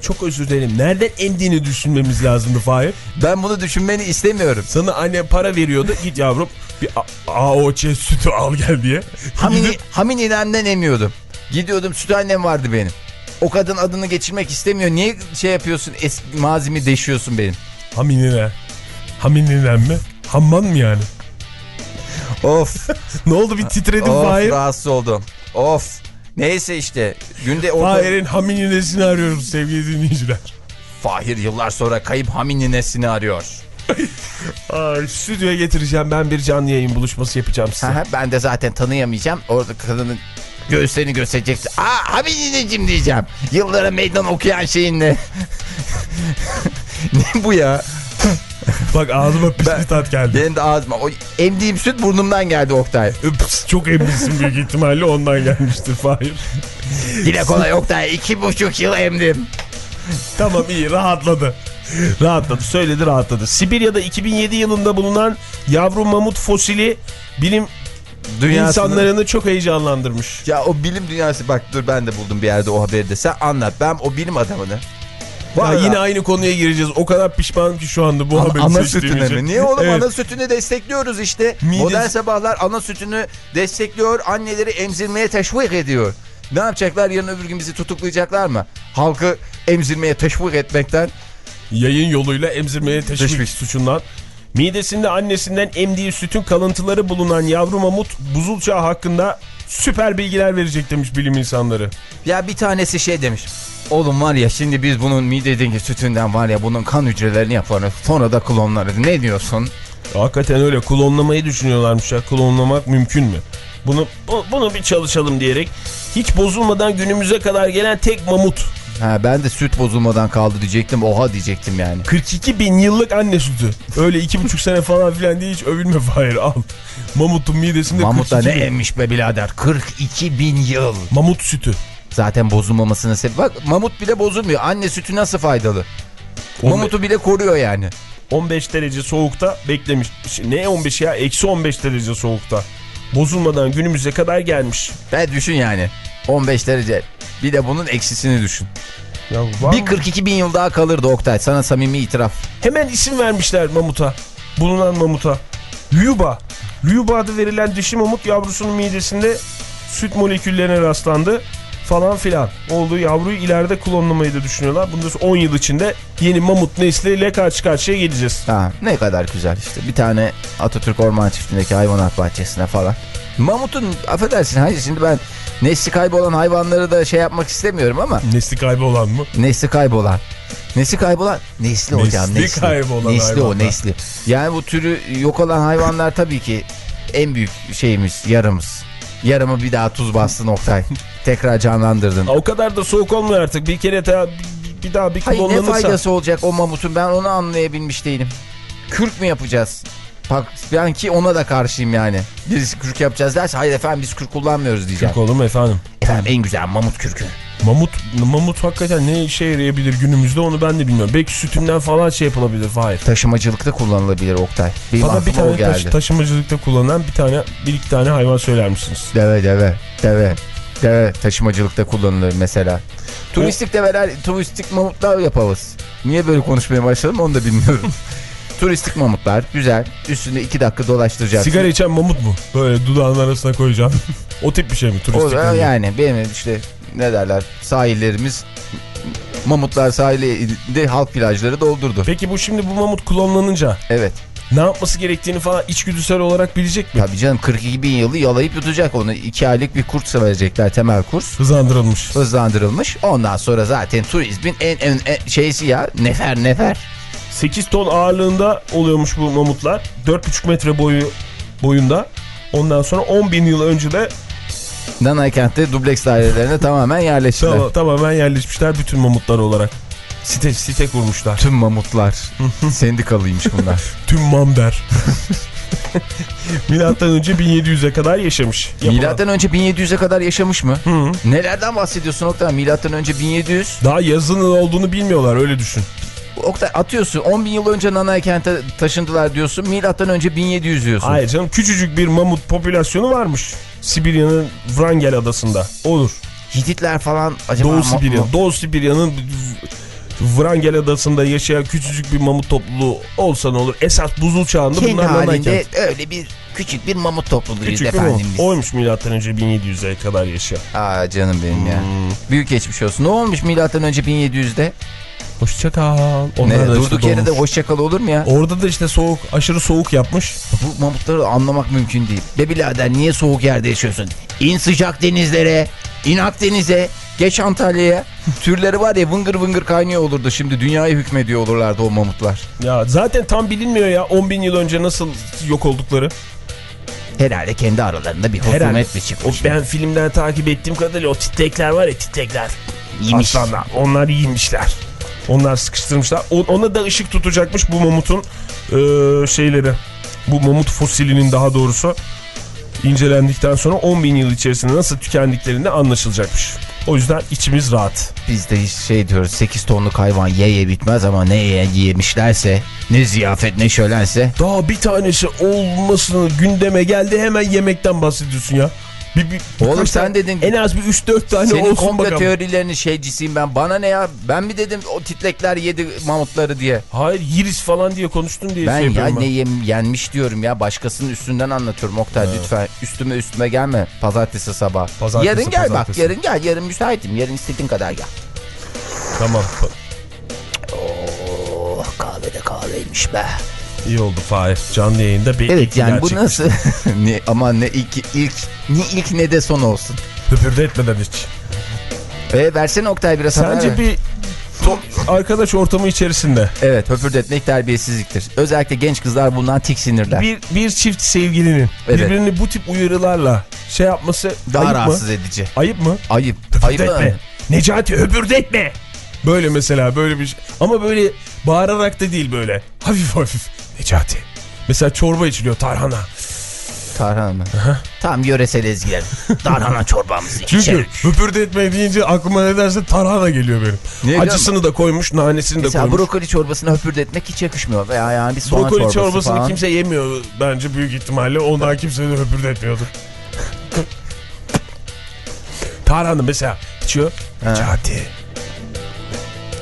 Speaker 2: Çok özür dilerim. Nereden emdiğini düşünmemiz lazımdı Fahir.
Speaker 1: Ben bunu düşünmeni istemiyorum.
Speaker 2: Sana anne para veriyordu. Git yavrum bir A- AOÇ sütü al gel diye.
Speaker 1: Hamini, Hamini'den emiyordum. Gidiyordum süt annem vardı benim. O kadın adını geçirmek istemiyor. Niye şey yapıyorsun eski mazimi deşiyorsun benim?
Speaker 2: Haminine. Hamininen mi? Hamman mı yani?
Speaker 1: Of. [LAUGHS]
Speaker 2: Ne oldu bir titredin
Speaker 1: of
Speaker 2: Fahir?
Speaker 1: rahatsız oldum. Of. Neyse işte günde orta...
Speaker 2: Fahir'in haminesini arıyoruz sevgili dinleyiciler.
Speaker 1: Fahir yıllar sonra kayıp Hamininesini arıyor.
Speaker 2: Ay, stüdyoya getireceğim ben bir canlı yayın buluşması yapacağım size.
Speaker 1: Aha, ben de zaten tanıyamayacağım. Orada kadının göğüslerini göstereceksin. Aa Haminineciğim diyeceğim. Yıllara meydan okuyan şeyinle. [LAUGHS] ne bu ya?
Speaker 2: Bak ağzıma pis bir tat geldi.
Speaker 1: Benim de ağzıma. O emdiğim süt burnumdan geldi Oktay.
Speaker 2: Üps, çok emmişsin büyük ihtimalle ondan gelmiştir Fahir.
Speaker 1: Yine kolay Oktay. iki buçuk yıl emdim.
Speaker 2: Tamam iyi rahatladı. Rahatladı söyledi rahatladı. Sibirya'da 2007 yılında bulunan yavru mamut fosili bilim
Speaker 1: Dünyasını-
Speaker 2: insanlarını çok heyecanlandırmış.
Speaker 1: Ya o bilim dünyası bak dur ben de buldum bir yerde o haberi de. Sen anlat. Ben o bilim adamını.
Speaker 2: Ya
Speaker 1: Vallahi-
Speaker 2: yine aynı konuya gireceğiz. O kadar pişmanım ki şu anda bu
Speaker 1: Ana,
Speaker 2: haberi
Speaker 1: ana sütüne mi? Niye oğlum
Speaker 2: Evet.
Speaker 1: ana sütünü destekliyoruz işte.
Speaker 2: Midesi-
Speaker 1: Modern sabahlar ana sütünü destekliyor. Anneleri emzirmeye teşvik ediyor. Ne yapacaklar? Yarın öbür gün bizi tutuklayacaklar mı? Halkı emzirmeye teşvik etmekten.
Speaker 2: Yayın yoluyla emzirmeye teşvik,
Speaker 1: Teşvik.
Speaker 2: suçundan. Midesinde annesinden emdiği sütün kalıntıları bulunan yavru mamut buzul çağı hakkında süper bilgiler verecek demiş bilim insanları.
Speaker 1: Ya bir tanesi şey demiş. Oğlum var ya şimdi biz bunun midedeki sütünden var ya bunun kan hücrelerini yaparız. Sonra da klonlarız. Ne diyorsun?
Speaker 2: Hakikaten öyle klonlamayı düşünüyorlarmış ya. Klonlamak mümkün mü? Bunu bu- bunu bir çalışalım diyerek hiç bozulmadan günümüze kadar gelen tek mamut.
Speaker 1: Ha, ben de süt bozulmadan kaldı diyecektim. Oha diyecektim yani.
Speaker 2: 42 bin yıllık anne sütü. Öyle iki buçuk sene falan filan diye hiç övülme Fahir al. Mamutun midesinde
Speaker 1: Mamut da
Speaker 2: 42
Speaker 1: ne
Speaker 2: bin.
Speaker 1: emmiş be birader? 42 bin yıl.
Speaker 2: Mamut sütü.
Speaker 1: Zaten bozulmamasının sebebi. Bak mamut bile bozulmuyor. Anne sütü nasıl faydalı?
Speaker 2: On-
Speaker 1: Mamutu bile koruyor yani.
Speaker 2: 15 derece soğukta beklemiş. Ne 15 ya? Eksi 15 derece soğukta. Bozulmadan günümüze kadar gelmiş.
Speaker 1: Ben düşün yani. 15 derece. Bir de bunun eksisini düşün.
Speaker 2: Ya var
Speaker 1: Bir
Speaker 2: mı?
Speaker 1: 42 bin yıl daha kalırdı Oktay. Sana samimi itiraf.
Speaker 2: Hemen isim vermişler mamuta. Bulunan mamuta. Lyuba adı verilen dişi mamut yavrusunun midesinde süt moleküllerine rastlandı falan filan. Olduğu yavruyu ileride klonlamayı da düşünüyorlar. Bunda 10 yıl içinde yeni mamut nesliyle karşı karşıya geleceğiz.
Speaker 1: Ha, ne kadar güzel işte. Bir tane Atatürk Orman Çiftliği'ndeki hayvanat bahçesine falan. Mamutun affedersin hayır şimdi ben nesli kaybolan hayvanları da şey yapmak istemiyorum ama
Speaker 2: Nesli kaybı olan mı?
Speaker 1: nesli kaybolan. Nesli kaybolan nesli hocam
Speaker 2: Nesli
Speaker 1: nesli.
Speaker 2: kaybolan
Speaker 1: nesli o
Speaker 2: hayvanlar.
Speaker 1: nesli. Yani bu türü yok olan hayvanlar tabii ki en büyük şeyimiz yarımız. Yarımı bir daha tuz bastın Oktay. [LAUGHS] Tekrar canlandırdın.
Speaker 2: O kadar da soğuk olmuyor artık. Bir kere daha bir, daha bir
Speaker 1: Hayır ne faydası olacak o mamutun ben onu anlayabilmiş değilim. Kürk mü yapacağız? Ben ki ona da karşıyım yani. Birisi kürk yapacağız derse hayır efendim biz kürk kullanmıyoruz diyeceğim.
Speaker 2: Kürk olur mu efendim?
Speaker 1: Efendim en güzel mamut kürkü.
Speaker 2: Mamut, mamut hakikaten ne işe yarayabilir günümüzde onu ben de bilmiyorum. Belki sütünden falan şey yapılabilir. Hayır.
Speaker 1: Taşımacılıkta kullanılabilir Oktay. Benim
Speaker 2: Bana bir tane taşı- taşımacılıkta kullanılan bir tane bir iki tane hayvan söyler misiniz?
Speaker 1: Deve deve deve. Deve taşımacılıkta kullanılır mesela. Turistik develer, turistik mamutlar yaparız. Niye böyle konuşmaya başladım onu da bilmiyorum. [LAUGHS] turistik mamutlar güzel. Üstünde iki dakika dolaştıracaksın.
Speaker 2: Sigara içen mamut mu? Böyle dudağın arasına koyacağım. [LAUGHS] o tip bir şey mi?
Speaker 1: O
Speaker 2: Turistik mamut.
Speaker 1: yani benim işte ne derler sahillerimiz Mamutlar sahilde halk plajları doldurdu.
Speaker 2: Peki bu şimdi bu mamut klonlanınca
Speaker 1: Evet.
Speaker 2: ne yapması gerektiğini falan içgüdüsel olarak bilecek mi?
Speaker 1: Tabii canım 42 bin yılı yalayıp yutacak onu. 2 aylık bir kurs verecekler temel kurs.
Speaker 2: Hızlandırılmış.
Speaker 1: Hızlandırılmış. Ondan sonra zaten turizmin en, en, en şeysi ya nefer nefer.
Speaker 2: 8 ton ağırlığında oluyormuş bu mamutlar. 4,5 metre boyu boyunda. Ondan sonra 10 bin yıl önce de
Speaker 1: Nanay kentte dubleks dairelerine tamamen yerleştiler.
Speaker 2: Tamam, tamamen yerleşmişler bütün mamutlar olarak. Site, site kurmuşlar.
Speaker 1: Tüm mamutlar. [LAUGHS] Sendikalıymış bunlar. [LAUGHS]
Speaker 2: Tüm mamder. Milattan önce 1700'e kadar yaşamış. Yapılan.
Speaker 1: Milattan önce 1700'e kadar yaşamış mı?
Speaker 2: Hı.
Speaker 1: Nelerden bahsediyorsun Oktay? Milattan önce 1700.
Speaker 2: Daha yazının olduğunu bilmiyorlar öyle düşün.
Speaker 1: Oktay atıyorsun 10 bin yıl önce Nanay kente taşındılar diyorsun. Milattan önce 1700 diyorsun.
Speaker 2: Hayır canım küçücük bir mamut popülasyonu varmış. Sibirya'nın Wrangel adasında. Olur.
Speaker 1: Hititler falan acaba...
Speaker 2: Doğu Sibirya. Doğu Sibirya'nın Wrangel adasında yaşayan küçücük bir mamut topluluğu olsa ne olur? Esas buzul çağında
Speaker 1: Kendi
Speaker 2: bunlar
Speaker 1: halinde
Speaker 2: nanayken.
Speaker 1: öyle bir küçük bir mamut topluluğuyuz
Speaker 2: Küçük bir
Speaker 1: efendim
Speaker 2: mamut.
Speaker 1: biz.
Speaker 2: Oymuş milattan önce 1700'e kadar yaşayan.
Speaker 1: Aa canım benim ya.
Speaker 2: Hmm.
Speaker 1: Büyük geçmiş olsun. Ne olmuş milattan önce 1700'de?
Speaker 2: Hoşçakal.
Speaker 1: Ne,
Speaker 2: da
Speaker 1: durduk
Speaker 2: işte
Speaker 1: yere de
Speaker 2: doğmuş.
Speaker 1: hoşçakal olur mu ya?
Speaker 2: Orada da işte soğuk, aşırı soğuk yapmış.
Speaker 1: Bu mamutları anlamak mümkün değil. Be birader niye soğuk yerde yaşıyorsun? İn sıcak denizlere, in Akdeniz'e, geç Antalya'ya. Türleri var ya vıngır vıngır kaynıyor olurdu. Şimdi dünyaya hükmediyor olurlardı o mamutlar.
Speaker 2: Ya zaten tam bilinmiyor ya 10 bin yıl önce nasıl yok oldukları.
Speaker 1: Herhalde kendi aralarında bir husumet mi
Speaker 2: O
Speaker 1: çıkmış?
Speaker 2: ben filmden takip ettiğim kadarıyla o titrikler var ya titrikler.
Speaker 1: Yemiş.
Speaker 2: Aslanlar onlar iyiymişler. Onlar sıkıştırmışlar. Ona da ışık tutacakmış bu mamutun eee, şeyleri. Bu mamut fosilinin daha doğrusu incelendikten sonra 10 bin yıl içerisinde nasıl tükendiklerinde anlaşılacakmış. O yüzden içimiz rahat.
Speaker 1: Biz de şey diyoruz 8 tonluk hayvan ye ye bitmez ama ne ye yemişlerse ne ziyafet ne şölense.
Speaker 2: Daha bir tanesi olmasını gündeme geldi hemen yemekten bahsediyorsun ya. Bir, bir,
Speaker 1: Oğlum sen
Speaker 2: tane-
Speaker 1: dedin-
Speaker 2: En az bir 3-4 tane
Speaker 1: Senin
Speaker 2: olsun
Speaker 1: komplo
Speaker 2: bakalım.
Speaker 1: teorilerinin şeycisiyim ben. Bana ne ya? Ben mi dedim o titlekler yedi mamutları diye?
Speaker 2: Hayır yiris falan diye konuştun diye
Speaker 1: Ben
Speaker 2: şey
Speaker 1: ya
Speaker 2: yapıyorum
Speaker 1: ne yem, yenmiş diyorum ya. Başkasının üstünden anlatıyorum Oktay lütfen. Üstüme üstüme gelme. Pazartesi sabah.
Speaker 2: Pazartesi,
Speaker 1: yarın gel
Speaker 2: pazartesi.
Speaker 1: bak. Yarın gel. Yarın müsaitim. Yarın istediğin kadar gel.
Speaker 2: Tamam.
Speaker 1: Oh kahve de kahveymiş be.
Speaker 2: İyi oldu Fahir. Canlı yayında bir
Speaker 1: Evet yani bu nasıl? [LAUGHS] ne, ama ne ilk, ilk, ne ilk ne de son olsun.
Speaker 2: Höpürde etmeden hiç.
Speaker 1: E, versene Oktay biraz haber
Speaker 2: Sence bir to- arkadaş ortamı içerisinde
Speaker 1: Evet höpürdetmek terbiyesizliktir. Özellikle genç kızlar bundan tiksinirler.
Speaker 2: bir, bir çift sevgilinin
Speaker 1: Evet.
Speaker 2: birbirini bu tip uyarılarla şey yapması
Speaker 1: Daha
Speaker 2: ayıp
Speaker 1: rahatsız
Speaker 2: mı?
Speaker 1: edici.
Speaker 2: Ayıp mı?
Speaker 1: Ayıp. Ayıp.
Speaker 2: Höpürdetme. Necati höpürdetme. Böyle mesela böyle bir şey. Ama böyle bağırarak da değil böyle. Hafif hafif. Necati. Mesela çorba içiliyor tarhana.
Speaker 1: Tarhana mı? Tam yöresel ezgiler. [LAUGHS] Tarhana çorbamızı
Speaker 2: Çünkü
Speaker 1: içerik.
Speaker 2: etme deyince aklıma ne derse tarhana geliyor benim.
Speaker 1: Niye
Speaker 2: Acısını da koymuş, nanesini de
Speaker 1: Mesela
Speaker 2: koymuş.
Speaker 1: brokoli çorbasına höpürdetmek hiç yakışmıyor. Veya yani bir soğan
Speaker 2: Brokoli
Speaker 1: çorbası
Speaker 2: çorbasını
Speaker 1: falan.
Speaker 2: kimse yemiyor bence büyük ihtimalle. Ondan kimse de höpürdetmiyordu. [LAUGHS] Tarhana mesela içiyor.
Speaker 1: Ha.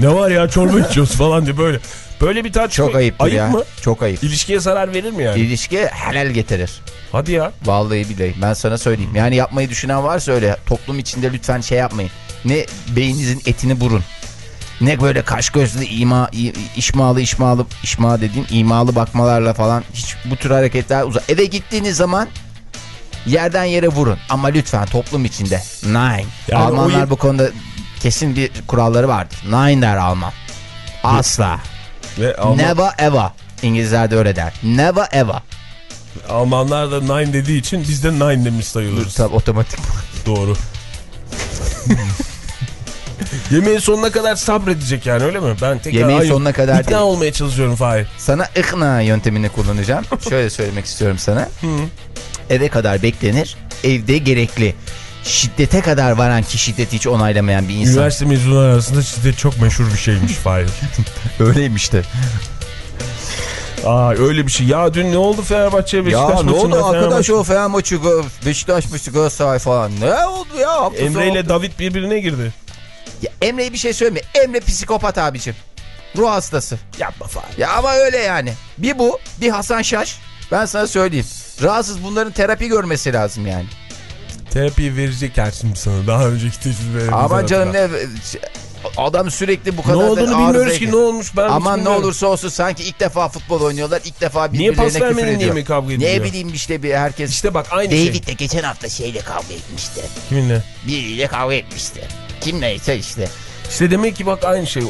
Speaker 2: Ne var ya çorba içiyoruz falan diye böyle. Böyle bir tat
Speaker 1: Çok ayıptır
Speaker 2: ayıp
Speaker 1: ya.
Speaker 2: mı?
Speaker 1: Çok ayıp.
Speaker 2: İlişkiye zarar verir mi yani?
Speaker 1: İlişki helal getirir.
Speaker 2: Hadi ya.
Speaker 1: Vallahi billahi ben sana söyleyeyim. Yani yapmayı düşünen varsa öyle toplum içinde lütfen şey yapmayın. Ne beyninizin etini burun. Ne böyle kaş gözlü ima, işmalı işmalı işma dediğim imalı bakmalarla falan hiç bu tür hareketler uzak. Eve gittiğiniz zaman yerden yere vurun ama lütfen toplum içinde. Nine.
Speaker 2: Yani
Speaker 1: Almanlar bu konuda kesin bir kuralları vardır. Nine der Alman. Asla.
Speaker 2: Ve Alman-
Speaker 1: Never ever. İngilizler de öyle der. Never ever.
Speaker 2: Almanlar da nine dediği için biz de nine demiş sayılırız.
Speaker 1: Tabii otomatik.
Speaker 2: Doğru. [LAUGHS] Yemeğin sonuna kadar sabredecek yani öyle mi? Ben tekrar
Speaker 1: Yemeğin
Speaker 2: aynı-
Speaker 1: sonuna kadar
Speaker 2: ikna
Speaker 1: değil.
Speaker 2: olmaya çalışıyorum Fahir.
Speaker 1: Sana ikna yöntemini kullanacağım. [LAUGHS] Şöyle söylemek istiyorum sana. Eve kadar beklenir. Evde gerekli. Şiddete kadar varan ki şiddeti hiç onaylamayan bir insan.
Speaker 2: Üniversite mezunları arasında şiddet çok meşhur bir şeymiş Fahir. [LAUGHS]
Speaker 1: Öyleymiş de.
Speaker 2: Aa öyle bir şey. Ya dün ne oldu Fenerbahçe Beşiktaş
Speaker 1: Ya ne
Speaker 2: maçında?
Speaker 1: oldu
Speaker 2: Fenerbahçe-
Speaker 1: arkadaş o falan Go- Beşiktaş maçı Galatasaray falan. Ne oldu ya? Hafta
Speaker 2: Emre ile David birbirine girdi.
Speaker 1: Ya Emre'ye bir şey söyleme. Emre psikopat abicim. Ruh hastası.
Speaker 2: Yapma Fahir.
Speaker 1: Ya ama öyle yani. Bir bu bir Hasan Şaş. Ben sana söyleyeyim. Rahatsız bunların terapi görmesi lazım yani.
Speaker 2: Terapiyi verecekler şimdi sana. Daha önceki tecrübelerimiz
Speaker 1: Aman canım ne adam sürekli bu
Speaker 2: Ne
Speaker 1: kadar da
Speaker 2: olduğunu bilmiyoruz ki
Speaker 1: ediyor.
Speaker 2: ne olmuş ben
Speaker 1: Aman ne olursa olsun sanki ilk defa futbol oynuyorlar. ilk defa
Speaker 2: Niye
Speaker 1: birbirlerine
Speaker 2: pas
Speaker 1: küfür
Speaker 2: vermedin diye
Speaker 1: ediyor.
Speaker 2: mi kavga ediliyor?
Speaker 1: Ne bileyim işte bir herkes.
Speaker 2: İşte bak aynı şey.
Speaker 1: David de geçen hafta şeyle kavga etmişti.
Speaker 2: Kiminle?
Speaker 1: Biriyle kavga etmişti. Kim neyse işte.
Speaker 2: İşte demek ki bak aynı şey.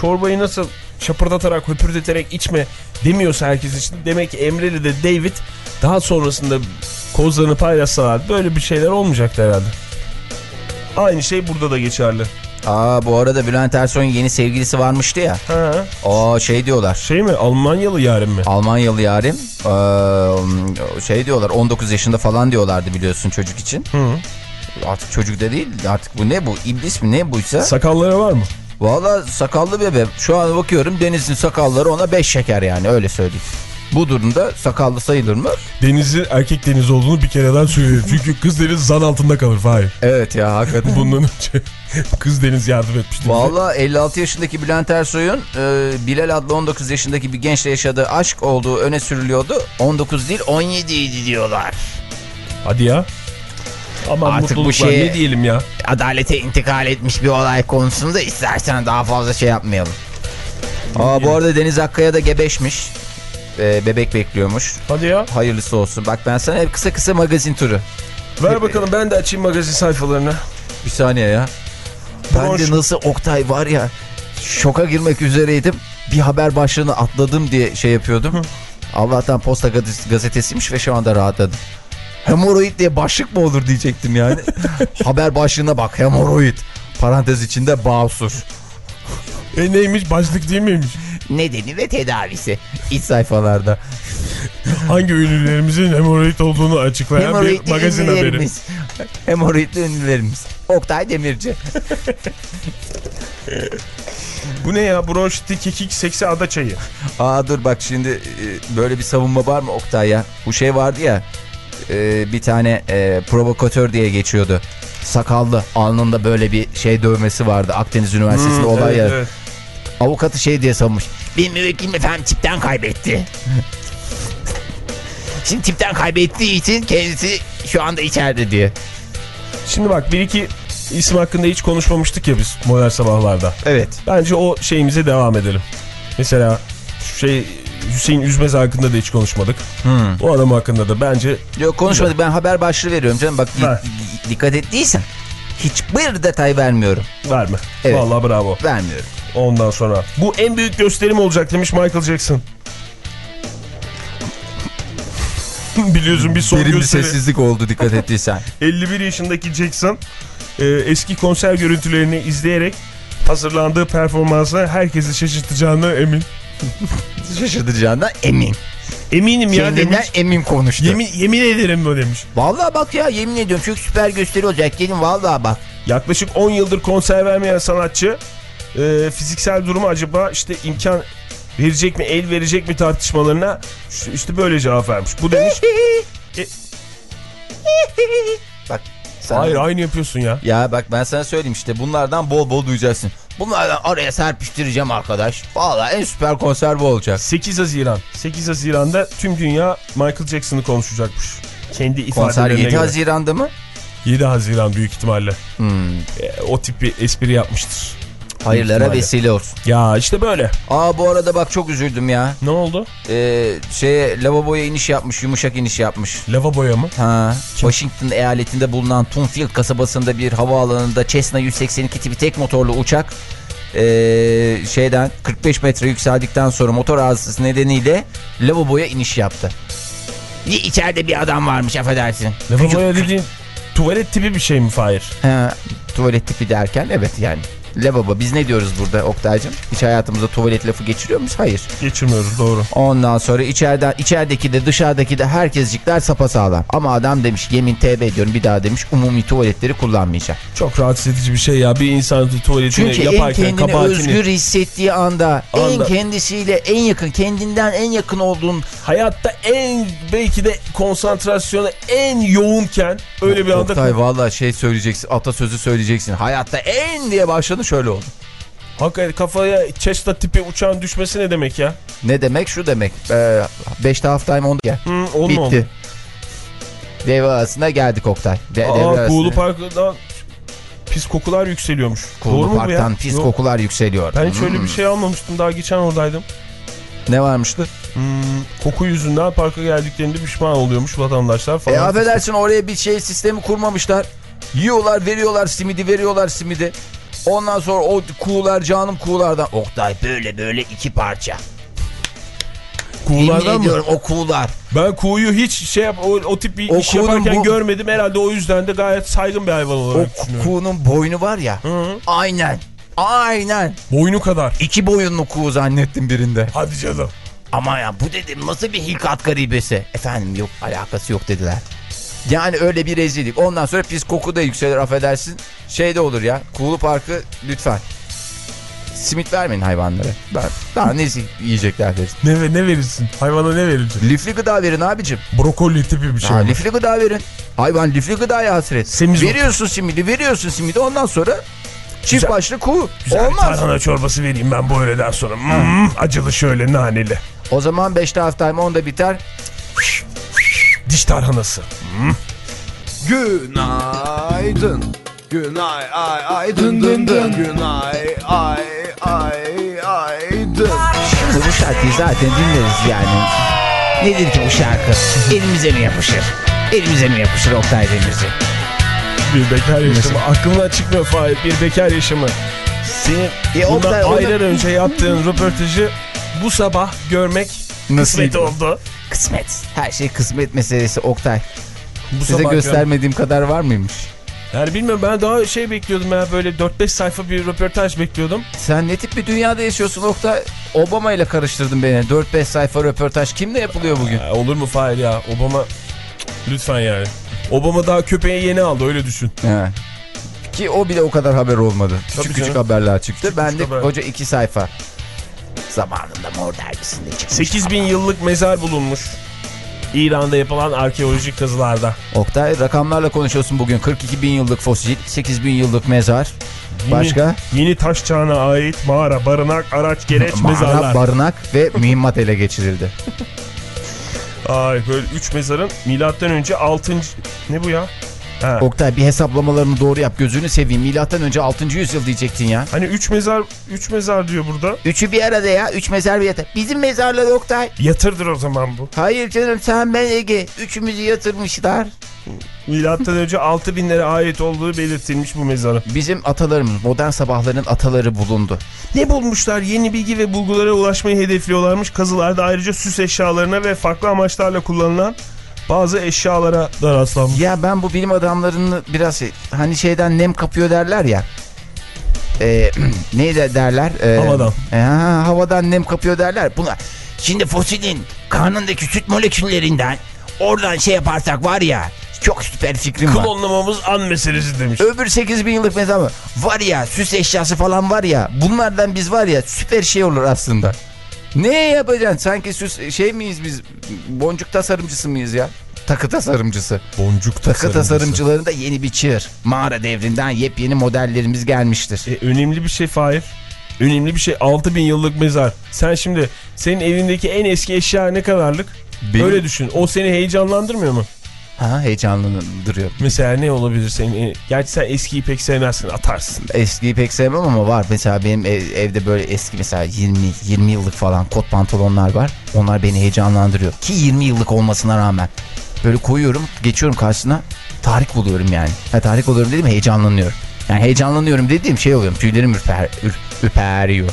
Speaker 2: Çorbayı nasıl şapırdatarak, höpürdeterek içme demiyorsa herkes için. Demek ki Emre'li de David daha sonrasında kozlarını paylaşsalar böyle bir şeyler olmayacaktı herhalde. Aynı şey burada da geçerli.
Speaker 1: Aa bu arada Bülent Ersoy'un yeni sevgilisi varmıştı ya.
Speaker 2: Ha.
Speaker 1: O şey diyorlar.
Speaker 2: Şey mi Almanyalı yarın mi?
Speaker 1: Almanyalı yarim. Ee, şey diyorlar 19 yaşında falan diyorlardı biliyorsun çocuk için.
Speaker 2: Hı.
Speaker 1: Artık çocuk da değil artık bu ne bu iblis mi ne buysa.
Speaker 2: Sakalları var mı?
Speaker 1: Valla sakallı bebe. Şu an bakıyorum Deniz'in sakalları ona 5 şeker yani öyle söyleyeyim. Bu durumda sakallı sayılır mı?
Speaker 2: Deniz'in erkek deniz olduğunu bir kereden söyledim. Çünkü kız deniz zan altında kalır Fahir.
Speaker 1: Evet ya hakikaten.
Speaker 2: Bundan önce [LAUGHS] kız deniz yardım etmişti.
Speaker 1: Valla 56 yaşındaki Bülent Ersoy'un e, Bilal adlı 19 yaşındaki bir gençle yaşadığı aşk olduğu öne sürülüyordu. 19 değil 17 idi diyorlar.
Speaker 2: Hadi ya. Aman
Speaker 1: Artık bu şeye-
Speaker 2: ne diyelim ya.
Speaker 1: Adalete intikal etmiş bir olay konusunda istersen daha fazla şey yapmayalım. Aa, bu arada Deniz Akkaya da gebeşmiş. E, bebek bekliyormuş.
Speaker 2: Hadi ya.
Speaker 1: Hayırlısı olsun. Bak ben sana hep kısa kısa magazin turu.
Speaker 2: Ver bakalım ben de açayım magazin sayfalarını.
Speaker 1: Bir saniye ya. Ben de nasıl Oktay var ya şoka girmek üzereydim. Bir haber başlığını atladım diye şey yapıyordum. Allah'tan Posta Gaz- gazetesiymiş ve şu anda rahatladım. Hemoroid diye başlık mı olur diyecektim yani. [LAUGHS] haber başlığına bak hemoroid. Parantez içinde basur.
Speaker 2: E neymiş başlık değil miymiş?
Speaker 1: Nedeni ve tedavisi. İç sayfalarda. [LAUGHS]
Speaker 2: Hangi ünlülerimizin hemoroid olduğunu açıklayan bir
Speaker 1: Hemoroidli
Speaker 2: magazin haberi.
Speaker 1: Hemoroidli ünlülerimiz. Oktay Demirci.
Speaker 2: Bu ne ya? Bronşiti, kekik, seksi ada çayı.
Speaker 1: Aa dur bak şimdi e, böyle bir savunma var mı Oktay ya? Bu şey vardı ya e, bir tane e, provokatör diye geçiyordu. Sakallı alnında böyle bir şey dövmesi vardı Akdeniz Üniversitesi'nde olay
Speaker 2: Hmm, evet,
Speaker 1: ya.
Speaker 2: evet.
Speaker 1: Avukatı şey diye savunmuş. Bir müvekkilim efendim tipten kaybetti. Şimdi tipten kaybettiği için kendisi şu anda içeride diye.
Speaker 2: Şimdi bak bir iki isim hakkında hiç konuşmamıştık ya biz modern sabahlarda.
Speaker 1: Evet.
Speaker 2: Bence o şeyimize devam edelim. Mesela şey Hüseyin Üzmez hakkında da hiç konuşmadık.
Speaker 1: Hmm.
Speaker 2: O adam hakkında da bence
Speaker 1: Yok konuşmadık ben haber başlığı veriyorum canım bak
Speaker 2: Ver.
Speaker 1: di- dikkat ettiysen hiçbir detay vermiyorum.
Speaker 2: verme.
Speaker 1: Evet.
Speaker 2: Vallahi bravo.
Speaker 1: Vermiyorum.
Speaker 2: Ondan sonra bu en büyük gösterim olacak demiş Michael Jackson. [LAUGHS] Biliyorsun bir son
Speaker 1: Derin bir
Speaker 2: gösteri.
Speaker 1: sessizlik oldu dikkat ettiysen. [LAUGHS]
Speaker 2: 51 yaşındaki Jackson e, eski konser görüntülerini izleyerek hazırlandığı performansa herkesi şaşırtacağına emin. [LAUGHS]
Speaker 1: Şaşırtacağından emin.
Speaker 2: Eminim ya
Speaker 1: Kendinden
Speaker 2: demiş.
Speaker 1: emin konuştu.
Speaker 2: Yemin, yemin ederim bu demiş.
Speaker 1: Vallahi bak ya yemin ediyorum çok süper gösteri olacak dedim vallahi bak.
Speaker 2: Yaklaşık 10 yıldır konser vermeyen sanatçı e, fiziksel durumu acaba işte imkan verecek mi el verecek mi tartışmalarına işte- böyle cevap vermiş. Bu demiş. [LAUGHS] E-
Speaker 1: bak sana...
Speaker 2: Hayır aynı yapıyorsun ya.
Speaker 1: Ya bak ben sana söyleyeyim işte bunlardan bol bol duyacaksın. Bunlardan araya serpiştireceğim arkadaş. Vallahi en süper konser bu olacak.
Speaker 2: 8 Haziran. 8 Haziran'da tüm dünya Michael Jackson'ı konuşacakmış. Kendi
Speaker 1: Konser
Speaker 2: ifadelerine
Speaker 1: 7
Speaker 2: göre.
Speaker 1: Haziran'da mı?
Speaker 2: 7 Haziran büyük ihtimalle.
Speaker 1: Hmm.
Speaker 2: E, o tip bir espri yapmıştır.
Speaker 1: Hayırlara vesile olsun.
Speaker 2: Ya işte böyle.
Speaker 1: Aa bu arada bak çok üzüldüm ya.
Speaker 2: Ne oldu?
Speaker 1: Ee, şeye lavaboya iniş yapmış, yumuşak iniş yapmış.
Speaker 2: Lavaboya mı?
Speaker 1: Ha, Washington eyaletinde bulunan Tunfield kasabasında bir havaalanında Cessna 182 tipi tek motorlu uçak ee, şeyden 45 metre yükseldikten sonra motor arızası nedeniyle lavaboya iniş yaptı. İçeride bir adam varmış affedersin.
Speaker 2: Lavaboya dediğin tuvalet tipi bir şey mi Fahir?
Speaker 1: Ha, tuvalet tipi derken evet yani. Lavabo biz ne diyoruz burada Oktay'cım? Hiç hayatımızda tuvalet lafı geçiriyor muyuz? Hayır.
Speaker 2: Geçirmiyoruz doğru.
Speaker 1: Ondan sonra içeriden içerideki de dışarıdaki de herkescikler sapasağlam. Ama adam demiş yemin tevbe ediyorum bir daha demiş umumi tuvaletleri kullanmayacak.
Speaker 2: Çok rahatsız edici bir şey ya. Bir insan tuvaletini
Speaker 1: Çünkü en
Speaker 2: yaparken
Speaker 1: kendini
Speaker 2: kabahatini...
Speaker 1: özgür hissettiği anda, en
Speaker 2: Anda.
Speaker 1: kendisiyle en yakın kendinden en yakın olduğun
Speaker 2: Hayatta en belki de konsantrasyonu en yoğunken öyle bir anda
Speaker 1: Oktay valla şey söyleyeceksin atasözü söyleyeceksin. Hayatta en diye başladı şöyle oldu.
Speaker 2: hakikaten kafaya Cessna tipi uçağın düşmesi ne demek ya?
Speaker 1: Ne demek şu demek. 5'te half time on gel.
Speaker 2: Hı, on
Speaker 1: Bitti.
Speaker 2: oldu?
Speaker 1: Devre arasına geldik Oktay. De, devre
Speaker 2: Aa
Speaker 1: arasına-
Speaker 2: Kuğulu Parkı'dan pis kokular yükseliyormuş. Doğru
Speaker 1: Kuğulu
Speaker 2: mu ya?
Speaker 1: Park'tan pis
Speaker 2: Yok,
Speaker 1: kokular yükseliyor.
Speaker 2: Ben hiç öyle
Speaker 1: Hmm.
Speaker 2: bir şey almamıştım. Daha geçen oradaydım.
Speaker 1: Ne varmıştı?
Speaker 2: Hmm, koku yüzünden parka geldiklerinde pişman oluyormuş vatandaşlar falan.
Speaker 1: E affedersin oraya bir şey sistemi kurmamışlar. Yiyorlar veriyorlar simidi veriyorlar simidi. Ondan sonra o kuğular canım kuğulardan. Oktay böyle böyle iki parça.
Speaker 2: Kuğulardan mı?
Speaker 1: ediyorum o kuğular.
Speaker 2: Ben kuğuyu hiç şey yap, o, o tip bir
Speaker 1: O
Speaker 2: iş yaparken
Speaker 1: bu-
Speaker 2: görmedim. Herhalde o yüzden de gayet saygın bir hayvan
Speaker 1: O
Speaker 2: olarak düşünüyorum.
Speaker 1: kuğunun boynu var ya.
Speaker 2: Hı -hı.
Speaker 1: Aynen. Aynen.
Speaker 2: Boynu kadar.
Speaker 1: İki boyunlu kuğu zannettim birinde.
Speaker 2: Hadi canım.
Speaker 1: Ama ya bu dedim nasıl bir hilkat garibesi. Efendim yok alakası yok dediler. Yani öyle bir rezillik. Ondan sonra pis koku da yükselir affedersin. Şey de olur ya. Kuğulu Parkı lütfen. Simit vermeyin hayvanlara. Ben daha ne yiyecekler deriz.
Speaker 2: Ne, ne verirsin? Hayvana ne verirsin?
Speaker 1: Lifli gıda verin abicim.
Speaker 2: Brokoli tipi bir şey.
Speaker 1: Ha, lifli gıda verin. Hayvan lifli gıdaya hasret.
Speaker 2: Semizot.
Speaker 1: Veriyorsun simidi veriyorsun simidi ondan sonra çift
Speaker 2: Güzel-
Speaker 1: başlı kuğu.
Speaker 2: Güzel
Speaker 1: Olmaz.
Speaker 2: tarhana çorbası vereyim ben bu öğleden sonra. Hmm, acılı şöyle naneli.
Speaker 1: O zaman 5'te half time 10'da biter.
Speaker 2: Diş tarhanası.
Speaker 3: Günaydın. Günay ay ay dın dın dın. Günay ay ay ay dın.
Speaker 1: Şimdi bu şarkıyı zaten dinleriz yani. Nedir ki bu şarkı? Elimize mi yapışır? Elimize mi yapışır Oktay Demirci?
Speaker 2: Bir bekar yaşamı. Aklımdan çıkmıyor Fahir. Bir bekar yaşamı. Senin
Speaker 1: E,
Speaker 2: bundan
Speaker 1: Oktay, onu-
Speaker 2: aylar önce yaptığın [LAUGHS] röportajı bu sabah görmek
Speaker 1: Nasıl
Speaker 2: kısmet oldu.
Speaker 1: Kısmet. Her şey kısmet meselesi Oktay.
Speaker 2: Bu
Speaker 1: Size göstermediğim kadar var mıymış?
Speaker 2: Yani bilmiyorum ben daha şey bekliyordum ya böyle 4-5 sayfa bir röportaj bekliyordum.
Speaker 1: Sen ne tip bir dünyada yaşıyorsun Oktay? Obama ile karıştırdın beni. 4-5 sayfa röportaj kimle yapılıyor bugün?
Speaker 2: Ya, olur mu Fahir ya? Obama lütfen yani. Obama daha köpeği yeni aldı öyle düşün.
Speaker 1: He. Ki o bile o kadar haber olmadı. Küçük
Speaker 2: Tabii
Speaker 1: küçük
Speaker 2: canım.
Speaker 1: haberler çıktı. ben de
Speaker 2: haber.
Speaker 1: koca iki sayfa. Zamanında Mor dergisinde çıkmış.
Speaker 2: 8000 yıllık mezar bulunmuş. İran'da yapılan arkeolojik kazılarda.
Speaker 1: Oktay rakamlarla konuşuyorsun bugün. 42 bin yıllık fosil, 8 bin yıllık mezar.
Speaker 2: Yeni-
Speaker 1: Başka?
Speaker 2: Yeni taş çağına ait mağara, barınak, araç, gereç, [LAUGHS]
Speaker 1: Mağara,
Speaker 2: mezarlar.
Speaker 1: barınak ve [LAUGHS] mühimmat ele geçirildi.
Speaker 2: Ay böyle 3 mezarın milattan önce 6. ne bu ya? Ha.
Speaker 1: Oktay bir hesaplamalarını doğru yap. Gözünü seveyim. Milattan önce 6. yüzyıl diyecektin ya.
Speaker 2: Hani 3 mezar 3 mezar diyor burada.
Speaker 1: Üçü bir arada ya. Üç mezar bir yatır. Bizim mezarlar Oktay.
Speaker 2: Yatırdır o zaman bu.
Speaker 1: Hayır canım sen ben Ege. Üçümüzü yatırmışlar.
Speaker 2: Milattan önce 6000'lere ait olduğu belirtilmiş bu mezarın.
Speaker 1: Bizim atalarımız modern sabahların ataları bulundu.
Speaker 2: Ne bulmuşlar? Yeni bilgi ve bulgulara ulaşmayı hedefliyorlarmış. Kazılarda ayrıca süs eşyalarına ve farklı amaçlarla kullanılan bazı eşyalara da rastlanmış.
Speaker 1: Ya ben bu bilim adamlarını biraz şey- hani şeyden nem kapıyor derler ya. Ee, [CLEARS THROAT] ne de derler? Ee,
Speaker 2: Havadan.
Speaker 1: e, ha, havadan nem kapıyor derler. Bunlar şimdi fosilin karnındaki süt moleküllerinden oradan şey yaparsak var ya çok süper fikrim var.
Speaker 2: Klonlamamız an meselesi demiş.
Speaker 1: Öbür 8 bin yıllık mesela var ya süs eşyası falan var ya bunlardan biz var ya süper şey olur aslında. Ne yapacaksın? Sanki süs şey miyiz biz? Boncuk tasarımcısı mıyız ya? Takı tasarımcısı.
Speaker 2: Boncuk
Speaker 1: Takı tasarımcılarında yeni bir çığır. Mağara devrinden yepyeni modellerimiz gelmiştir.
Speaker 2: E, önemli bir şey Fahir. Önemli bir şey 6000 yıllık mezar. Sen şimdi senin evindeki en eski eşya ne kadarlık?
Speaker 1: Benim-
Speaker 2: Öyle düşün. O seni heyecanlandırmıyor mu?
Speaker 1: Ha heyecanlandırıyor.
Speaker 2: Mesela ne olabilir senin? en- Gerçi sen eskiyi pek sevmezsin atarsın.
Speaker 1: Eskiyi pek sevmem ama var. Mesela benim ev- evde böyle eski mesela 20 20 yıllık falan kot pantolonlar var. Onlar beni heyecanlandırıyor. Ki 20 yıllık olmasına rağmen. Böyle koyuyorum, geçiyorum karşısına. Tarih buluyorum yani. Ha, tarih buluyorum dedim heyecanlanıyorum. Yani heyecanlanıyorum dediğim şey oluyor. Tüylerim ürper, ür, ürperiyor.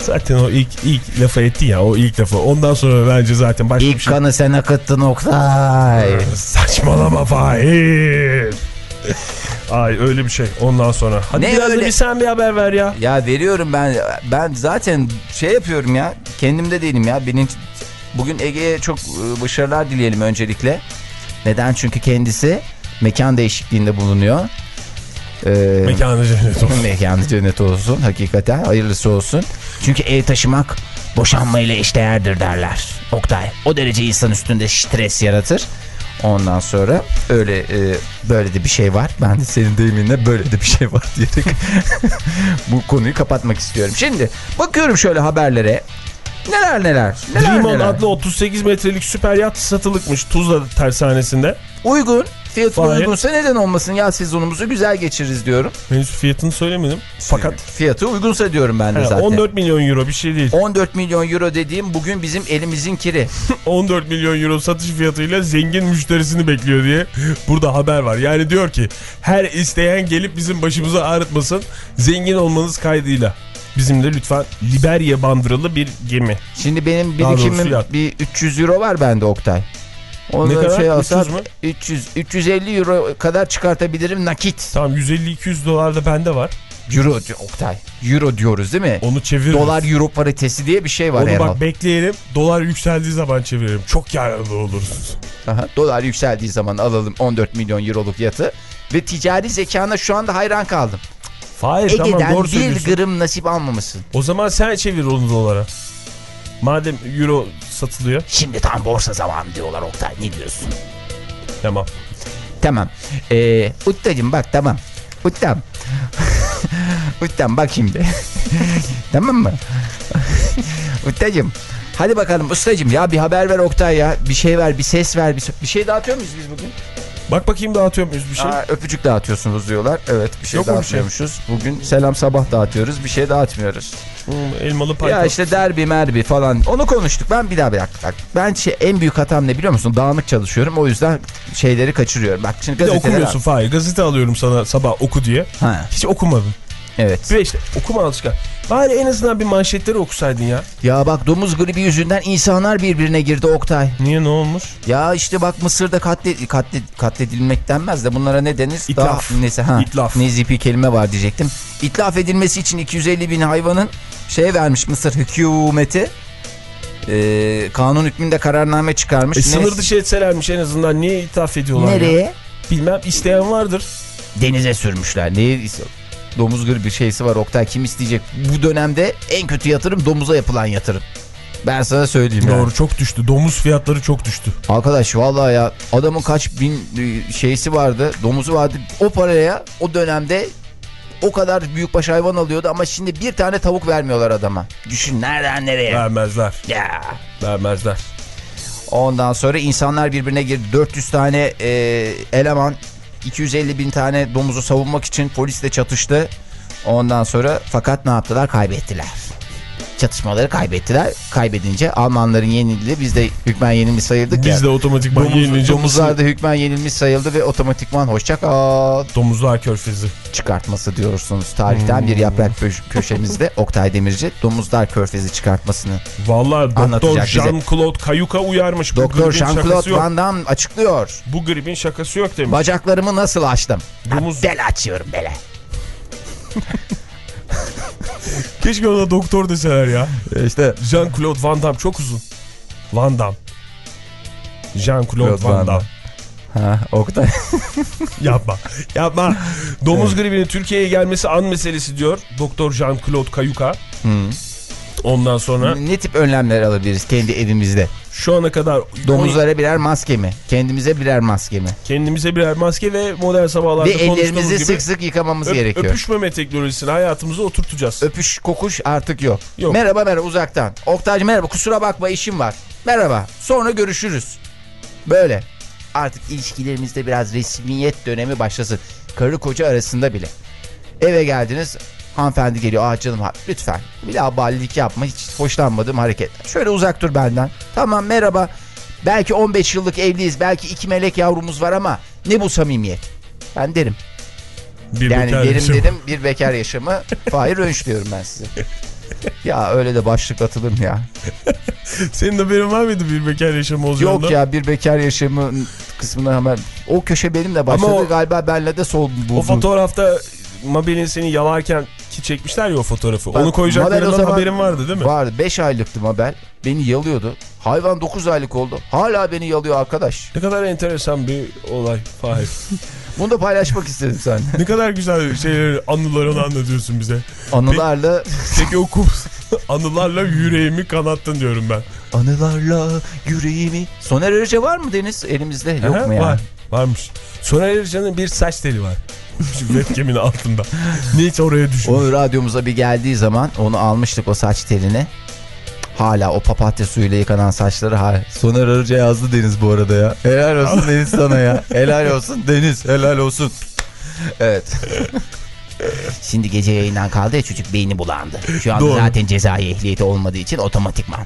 Speaker 2: Zaten o ilk ilk lafı etti ya o ilk lafı. Ondan sonra bence zaten başka
Speaker 1: İlk
Speaker 2: şey.
Speaker 1: kanı sen akıttın Oktay.
Speaker 2: Saçmalama Fahir. Ay öyle bir şey ondan sonra. Hadi
Speaker 1: Ne
Speaker 2: biraz
Speaker 1: öyle?
Speaker 2: bir sen bir haber ver ya.
Speaker 1: Ya veriyorum ben. Ben zaten şey yapıyorum ya. Kendimde değilim ya. Bilinç... Bugün Ege'ye çok e, başarılar dileyelim öncelikle. Neden? Çünkü kendisi mekan değişikliğinde bulunuyor. Ee,
Speaker 2: Mekanı cennet olsun. [LAUGHS]
Speaker 1: mekanı cennet olsun. Hakikaten hayırlısı olsun. Çünkü ev taşımak boşanmayla eşdeğerdir derler. Oktay. O derece insan üstünde stres yaratır. Ondan sonra öyle e, böyle de bir şey var. Ben de senin deyiminle böyle de bir şey var diyerek [LAUGHS] bu konuyu kapatmak istiyorum. Şimdi bakıyorum şöyle haberlere. Neler neler. neler,
Speaker 2: Dream On
Speaker 1: neler.
Speaker 2: adlı 38 metrelik süper yat satılıkmış Tuzla tersanesinde.
Speaker 1: Uygun. Fiyatı
Speaker 2: Fahir.
Speaker 1: uygunsa neden olmasın yaz sezonumuzu güzel geçiririz diyorum.
Speaker 2: Henüz fiyatını söylemedim. Fakat
Speaker 1: Fiyatı uygunsa diyorum ben de
Speaker 2: he,
Speaker 1: zaten.
Speaker 2: 14 milyon euro bir şey değil.
Speaker 1: 14 milyon euro dediğim bugün bizim elimizin kiri. [LAUGHS]
Speaker 2: 14 milyon euro satış fiyatıyla zengin müşterisini bekliyor diye burada haber var. Yani diyor ki her isteyen gelip bizim başımıza ağrıtmasın zengin olmanız kaydıyla. Bizim de lütfen Liberya bandıralı bir gemi.
Speaker 1: Şimdi benim birikimim bir 300 euro var bende Oktay. Onu
Speaker 2: Ne
Speaker 1: da
Speaker 2: kadar?
Speaker 1: Şey alsam,
Speaker 2: 300 mü?
Speaker 1: 300, 350 euro kadar çıkartabilirim nakit.
Speaker 2: Tamam 150-200 dolar da bende var.
Speaker 1: Euro Oktay. Euro diyoruz değil mi?
Speaker 2: Onu çeviririm.
Speaker 1: Dolar euro paritesi diye bir şey var
Speaker 2: Onu
Speaker 1: herhalde.
Speaker 2: bak bekleyelim. Dolar yükseldiği zaman çeviririm. Çok yararlı oluruz.
Speaker 1: Aha, dolar yükseldiği zaman alalım 14 milyon euroluk yatı. Ve ticari zekana şu anda hayran kaldım.
Speaker 2: Hayır
Speaker 1: Ege'den
Speaker 2: tamam doğru
Speaker 1: bir
Speaker 2: söylüyorsun.
Speaker 1: gram nasip almamışsın.
Speaker 2: O zaman sen çevir onu dolara. Madem euro satılıyor.
Speaker 1: Şimdi tam borsa zamanı diyorlar Oktay ne diyorsun?
Speaker 2: Tamam.
Speaker 1: Tamam. Ee, Uttacım bak tamam. Uttam. Uttam [LAUGHS] bak şimdi. [LAUGHS] tamam mı? [LAUGHS] Uttacım. Hadi bakalım ustacım ya bir haber ver Oktay ya. Bir şey ver bir ses ver. Bir, bir şey dağıtıyor muyuz biz bugün?
Speaker 2: Bak bakayım dağıtıyor muyuz bir şey?
Speaker 1: Aa, öpücük dağıtıyorsunuz diyorlar. Evet bir şey
Speaker 2: Yok mu bir şey?
Speaker 1: Bugün selam sabah dağıtıyoruz. Bir şey dağıtmıyoruz.
Speaker 2: Elmalı pay.
Speaker 1: Ya işte derbi merbi falan onu konuştuk. Ben bir daha bir dakika. Bak, ben şey, en büyük hatam ne biliyor musun? Dağınık çalışıyorum. O yüzden şeyleri kaçırıyorum. Bak şimdi
Speaker 2: Bir de
Speaker 1: gazeteler...
Speaker 2: okumuyorsun Fahir. Gazete alıyorum sana sabah oku diye.
Speaker 1: Ha,
Speaker 2: Hiç okumadın.
Speaker 1: evet.
Speaker 2: Ve işte okuma alışkan. Bari en azından bir manşetleri okusaydın ya.
Speaker 1: Ya bak domuz gribi yüzünden insanlar birbirine girdi Oktay.
Speaker 2: Niye ne olmuş?
Speaker 1: Ya işte bak Mısır'da katle, katle, katledilmek denmez de bunlara ne denir?
Speaker 2: İtlaf.
Speaker 1: Daha, neyse, ha,
Speaker 2: İtlaf.
Speaker 1: Nezih bir kelime var diyecektim. İtlaf edilmesi için 250 bin hayvanın şey vermiş Mısır hükümeti. Ee, kanun hükmünde kararname çıkarmış.
Speaker 2: E, sınır dışı etselermiş en azından. Niye ithaf ediyorlar ya?
Speaker 1: Nereye?
Speaker 2: Bilmem isteyen vardır.
Speaker 1: Denize sürmüşler. Neye Domuz gribi şeysi var Oktay kim isteyecek? Bu dönemde en kötü yatırım domuza yapılan yatırım. Ben sana söyleyeyim yani.
Speaker 2: Doğru çok düştü. Domuz fiyatları çok düştü.
Speaker 1: Arkadaş vallahi ya adamın kaç bin e, şeysi vardı domuzu vardı o paraya o dönemde o kadar büyükbaş hayvan alıyordu ama şimdi bir tane tavuk vermiyorlar adama. Düşün nereden nereye.
Speaker 2: Vermezler.
Speaker 1: Ya.
Speaker 2: Vermezler.
Speaker 1: Ondan sonra insanlar birbirine girdi. 400 tane e, eleman 250 bin tane domuzu savunmak için polisle çatıştı. Ondan sonra fakat ne yaptılar? Kaybettiler. Çatışmaları kaybettiler. Kaybedince Almanların yenildi. Biz de hükmen yenilmiş sayıldık ya.
Speaker 2: Biz de otomatikman
Speaker 1: Domuz,
Speaker 2: yenilince
Speaker 1: domuzlar da hükmen yenilmiş sayıldı ve otomatikman hoşça kal
Speaker 2: Domuzlar körfezi.
Speaker 1: çıkartması diyorsunuz. Tarihten bir
Speaker 2: Hmm.
Speaker 1: yaprak kö- köşemizde [LAUGHS] Oktay Demirci domuzlar körfezi çıkartmasını.
Speaker 2: Vallahi Doktor. Jean-Claude Kayuka uyarmış.
Speaker 1: Doktor Jean-Claude. Van Damme açıklıyor.
Speaker 2: Bu gripin şakası yok demiş.
Speaker 1: Bacaklarımı nasıl açtım?
Speaker 2: Domuz-
Speaker 1: Bel açıyorum bele. [LAUGHS] [LAUGHS]
Speaker 2: Keşke ona doktor deseler ya.
Speaker 1: İşte
Speaker 2: Jean-Claude Van Damme çok uzun. Van Damme. Jean-Claude
Speaker 1: Claude
Speaker 2: Van
Speaker 1: Van
Speaker 2: Damme.
Speaker 1: Ha, Oktay. [LAUGHS]
Speaker 2: Yapma. Yapma. Domuz gribinin Türkiye'ye gelmesi an meselesi diyor. Doktor Jean-Claude Kayuka. Ondan sonra
Speaker 1: ne tip önlemler alabiliriz kendi evimizde?
Speaker 2: Şu ana kadar
Speaker 1: Domuzlara birer maske mi? Kendimize birer maske mi?
Speaker 2: kendimize birer maske ve modern sabahlarda
Speaker 1: Ve ellerimizi
Speaker 2: gibi
Speaker 1: sık sık yıkamamız
Speaker 2: öp-
Speaker 1: gerekiyor.
Speaker 2: öpüşmeme teknolojisini hayatımıza oturtacağız.
Speaker 1: Öpüş kokuş artık yok.
Speaker 2: Yok.
Speaker 1: Merhaba merhaba uzaktan. Oktaycı merhaba kusura bakma işim var. Merhaba sonra görüşürüz. Böyle. Artık ilişkilerimizde biraz resmiyet dönemi başlasın. Karı koca arasında bile. Eve geldiniz hanımefendi geliyor. Ah canım lütfen bir daha ballilik yapma hiç hoşlanmadığım hareket. Şöyle uzak dur benden. Tamam merhaba. Belki 15 yıllık evliyiz. Belki iki melek yavrumuz var ama ne bu samimiyet? Ben derim.
Speaker 2: Bir
Speaker 1: Yani derim
Speaker 2: yaşam.
Speaker 1: dedim bir bekar yaşamı. [LAUGHS] Fahir Önç diyorum ben size. Ya öyle de başlık atılır mı ya?
Speaker 2: Senin haberin var mıydı bir bekar yaşamı olacağından?
Speaker 1: Yok ya bir bekar yaşamı kısmına hemen o köşe benim de başladı
Speaker 2: Ama o-
Speaker 1: galiba benle de sol buldu.
Speaker 2: O fotoğrafta Mabel'in seni yalarken ki çekmişler ya o fotoğrafı.
Speaker 1: Bak,
Speaker 2: Onu koyacaklarından
Speaker 1: o
Speaker 2: haberin vardı değil mi?
Speaker 1: Vardı 5 aylıktı Mabel beni yalıyordu. Hayvan 9 aylık oldu. Hala beni yalıyor arkadaş.
Speaker 2: Ne kadar enteresan bir olay Fahir. [LAUGHS]
Speaker 1: Bunu da paylaşmak istedim seninle.
Speaker 2: ne kadar güzel şeyleri anılarını anlatıyorsun bize.
Speaker 1: Anılarla
Speaker 2: Peki o kum [LAUGHS] anılarla yüreğimi kanattın diyorum ben.
Speaker 1: anılarla yüreğimi. Soner Arıca var mı Deniz elimizde? Yok
Speaker 2: Aha,
Speaker 1: mu ya?
Speaker 2: Var. Varmış. Soner Ercan'ın bir saç teli var. [LAUGHS] Webcam'in altında. Niye hiç oraya düşmüş?
Speaker 1: O radyomuza bir geldiği zaman onu almıştık o saç telini. Hala o papatya suyuyla yıkanan saçları hala. Soner Arıca yazdı Deniz bu arada ya. Helal olsun [LAUGHS] Deniz sana ya. Helal olsun Deniz helal olsun. Evet. [LAUGHS] Şimdi gece yayından kaldı ya çocuk beyni bulandı. Şu anda
Speaker 2: Doğru.
Speaker 1: zaten cezai ehliyeti olmadığı için otomatikman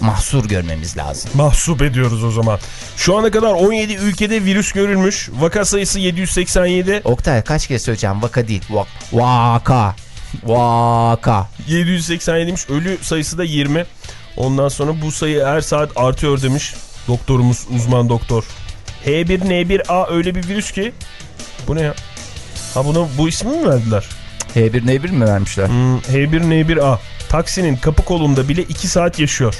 Speaker 1: mahsur görmemiz lazım.
Speaker 2: Mahsup ediyoruz o zaman. Şu ana kadar 17 ülkede virüs görülmüş. Vaka sayısı 787.
Speaker 1: Oktay kaç kez söyleyeceğim vaka değil. Vak vaka. Vaka.
Speaker 2: 787'miş. Ölü sayısı da 20. Ondan sonra bu sayı her saat artıyor demiş doktorumuz, uzman doktor. H1N1A öyle bir virüs ki bu ne ya? Ha buna bu ismi mi verdiler?
Speaker 1: H1N1 mi vermişler?
Speaker 2: Hmm, H1N1A. Taksinin kapı kolunda bile 2 saat yaşıyor.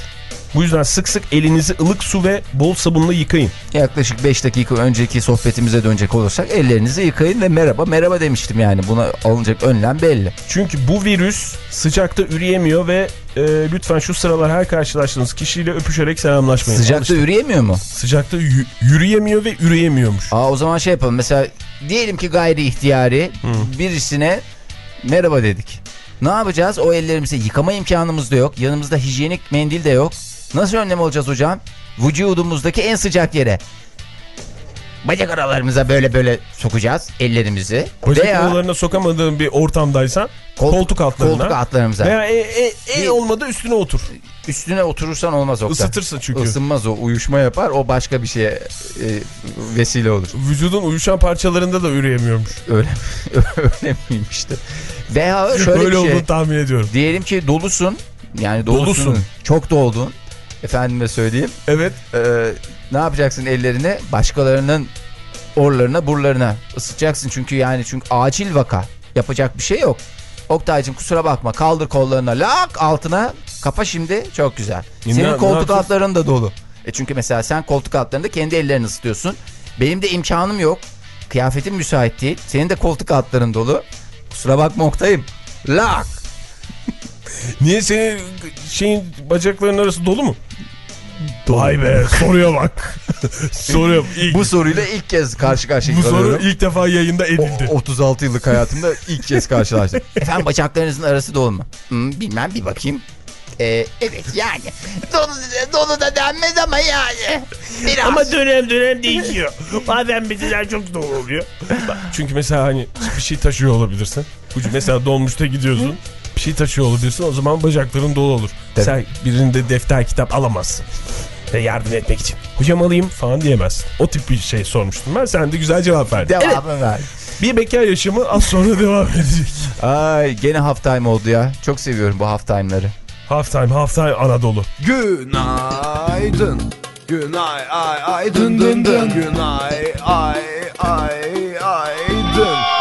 Speaker 2: Bu yüzden sık sık elinizi ılık su ve bol sabunla yıkayın.
Speaker 1: Yaklaşık 5 dakika önceki sohbetimize dönecek olursak ellerinizi yıkayın ve merhaba merhaba demiştim yani. Buna alınacak önlem belli.
Speaker 2: Çünkü bu virüs sıcakta üreyemiyor ve e, lütfen şu sıralar her karşılaştığınız kişiyle öpüşerek selamlaşmayın.
Speaker 1: Sıcakta
Speaker 2: Alıştık.
Speaker 1: üreyemiyor mu?
Speaker 2: Sıcakta yü- yürüyemiyor ve üreyemiyormuş.
Speaker 1: Aa o zaman şey yapalım mesela diyelim ki gayri ihtiyari birisine merhaba dedik. Ne yapacağız? O ellerimizi yıkama imkanımız da yok. Yanımızda hijyenik mendil de yok. Nasıl önlem olacağız hocam? Vücudumuzdaki en sıcak yere. Bacak aralarımıza böyle böyle sokacağız ellerimizi.
Speaker 2: Bacak
Speaker 1: Veya
Speaker 2: aralarına sokamadığın bir ortamdaysan
Speaker 1: kol-
Speaker 2: koltuk altlarına.
Speaker 1: koltuk altlarımıza.
Speaker 2: Veya e, e, e olmadı üstüne otur.
Speaker 1: Üstüne oturursan olmaz Oktay.
Speaker 2: Isıtırsın çünkü.
Speaker 1: Isınmaz o uyuşma yapar o başka bir şeye e, vesile olur.
Speaker 2: Vücudun uyuşan parçalarında da üreyemiyormuş.
Speaker 1: Öyle [LAUGHS] öyle miymiş de. Veya şöyle
Speaker 2: Öyle
Speaker 1: bir şey.
Speaker 2: olduğunu tahmin ediyorum.
Speaker 1: Diyelim ki dolusun. Yani dolusun.
Speaker 2: Dolusun.
Speaker 1: Çok doldun. Efendime söyleyeyim.
Speaker 2: Evet.
Speaker 1: Ee, ne yapacaksın ellerini? Başkalarının orlarına, burlarına ısıtacaksın. Çünkü yani çünkü acil vaka. Yapacak bir şey yok. Oktay'cım kusura bakma. Kaldır kollarına. Lak altına. Kapa şimdi. Çok güzel. Senin
Speaker 2: ne- ne
Speaker 1: koltuk
Speaker 2: yapacağız?
Speaker 1: altların da dolu. E çünkü mesela sen koltuk altlarında kendi ellerini ısıtıyorsun. Benim de imkanım yok. Kıyafetim müsait değil. Senin de koltuk altların dolu. Kusura bakma Oktay'ım. Lak.
Speaker 2: Niye senin şeyin bacaklarının arası dolu mu? Vay be soruya bak. [LAUGHS] soruya ilk,
Speaker 1: Bu
Speaker 2: bu,
Speaker 1: soruyla ilk kez karşı karşıya
Speaker 2: soru
Speaker 1: kalıyorum.
Speaker 2: ilk defa yayında edildi.
Speaker 1: O- 36 yıllık hayatımda ilk kez karşılaştım. [LAUGHS] Efendim bacaklarınızın arası dolu mu? Hmm, bilmem bir bakayım. Ee, evet yani. Dolu, dolu da denmez ama yani. Biraz.
Speaker 2: Ama dönem dönem değişiyor. Bazen bizler çok dolu oluyor. Çünkü mesela hani bir şey taşıyor olabilirsin. Mesela dolmuşta gidiyorsun. Bir şey taşıyor olabilirsin o zaman bacakların dolu olur.
Speaker 1: Tabii.
Speaker 2: Sen birinde defter kitap alamazsın. Ve yardım etmek için. Hocam alayım falan diyemezsin. O tip bir şey sormuştum ben. Sen de güzel cevap verdin.
Speaker 1: Devamı ver.
Speaker 2: Bir bekar yaşamı az sonra [LAUGHS] devam edecek.
Speaker 1: Ay gene half time oldu ya. Çok seviyorum bu half time'ları.
Speaker 2: Half time, half time Anadolu.
Speaker 3: Günaydın. Günay ay ay dın dın dın. Günay ay ay ay dın.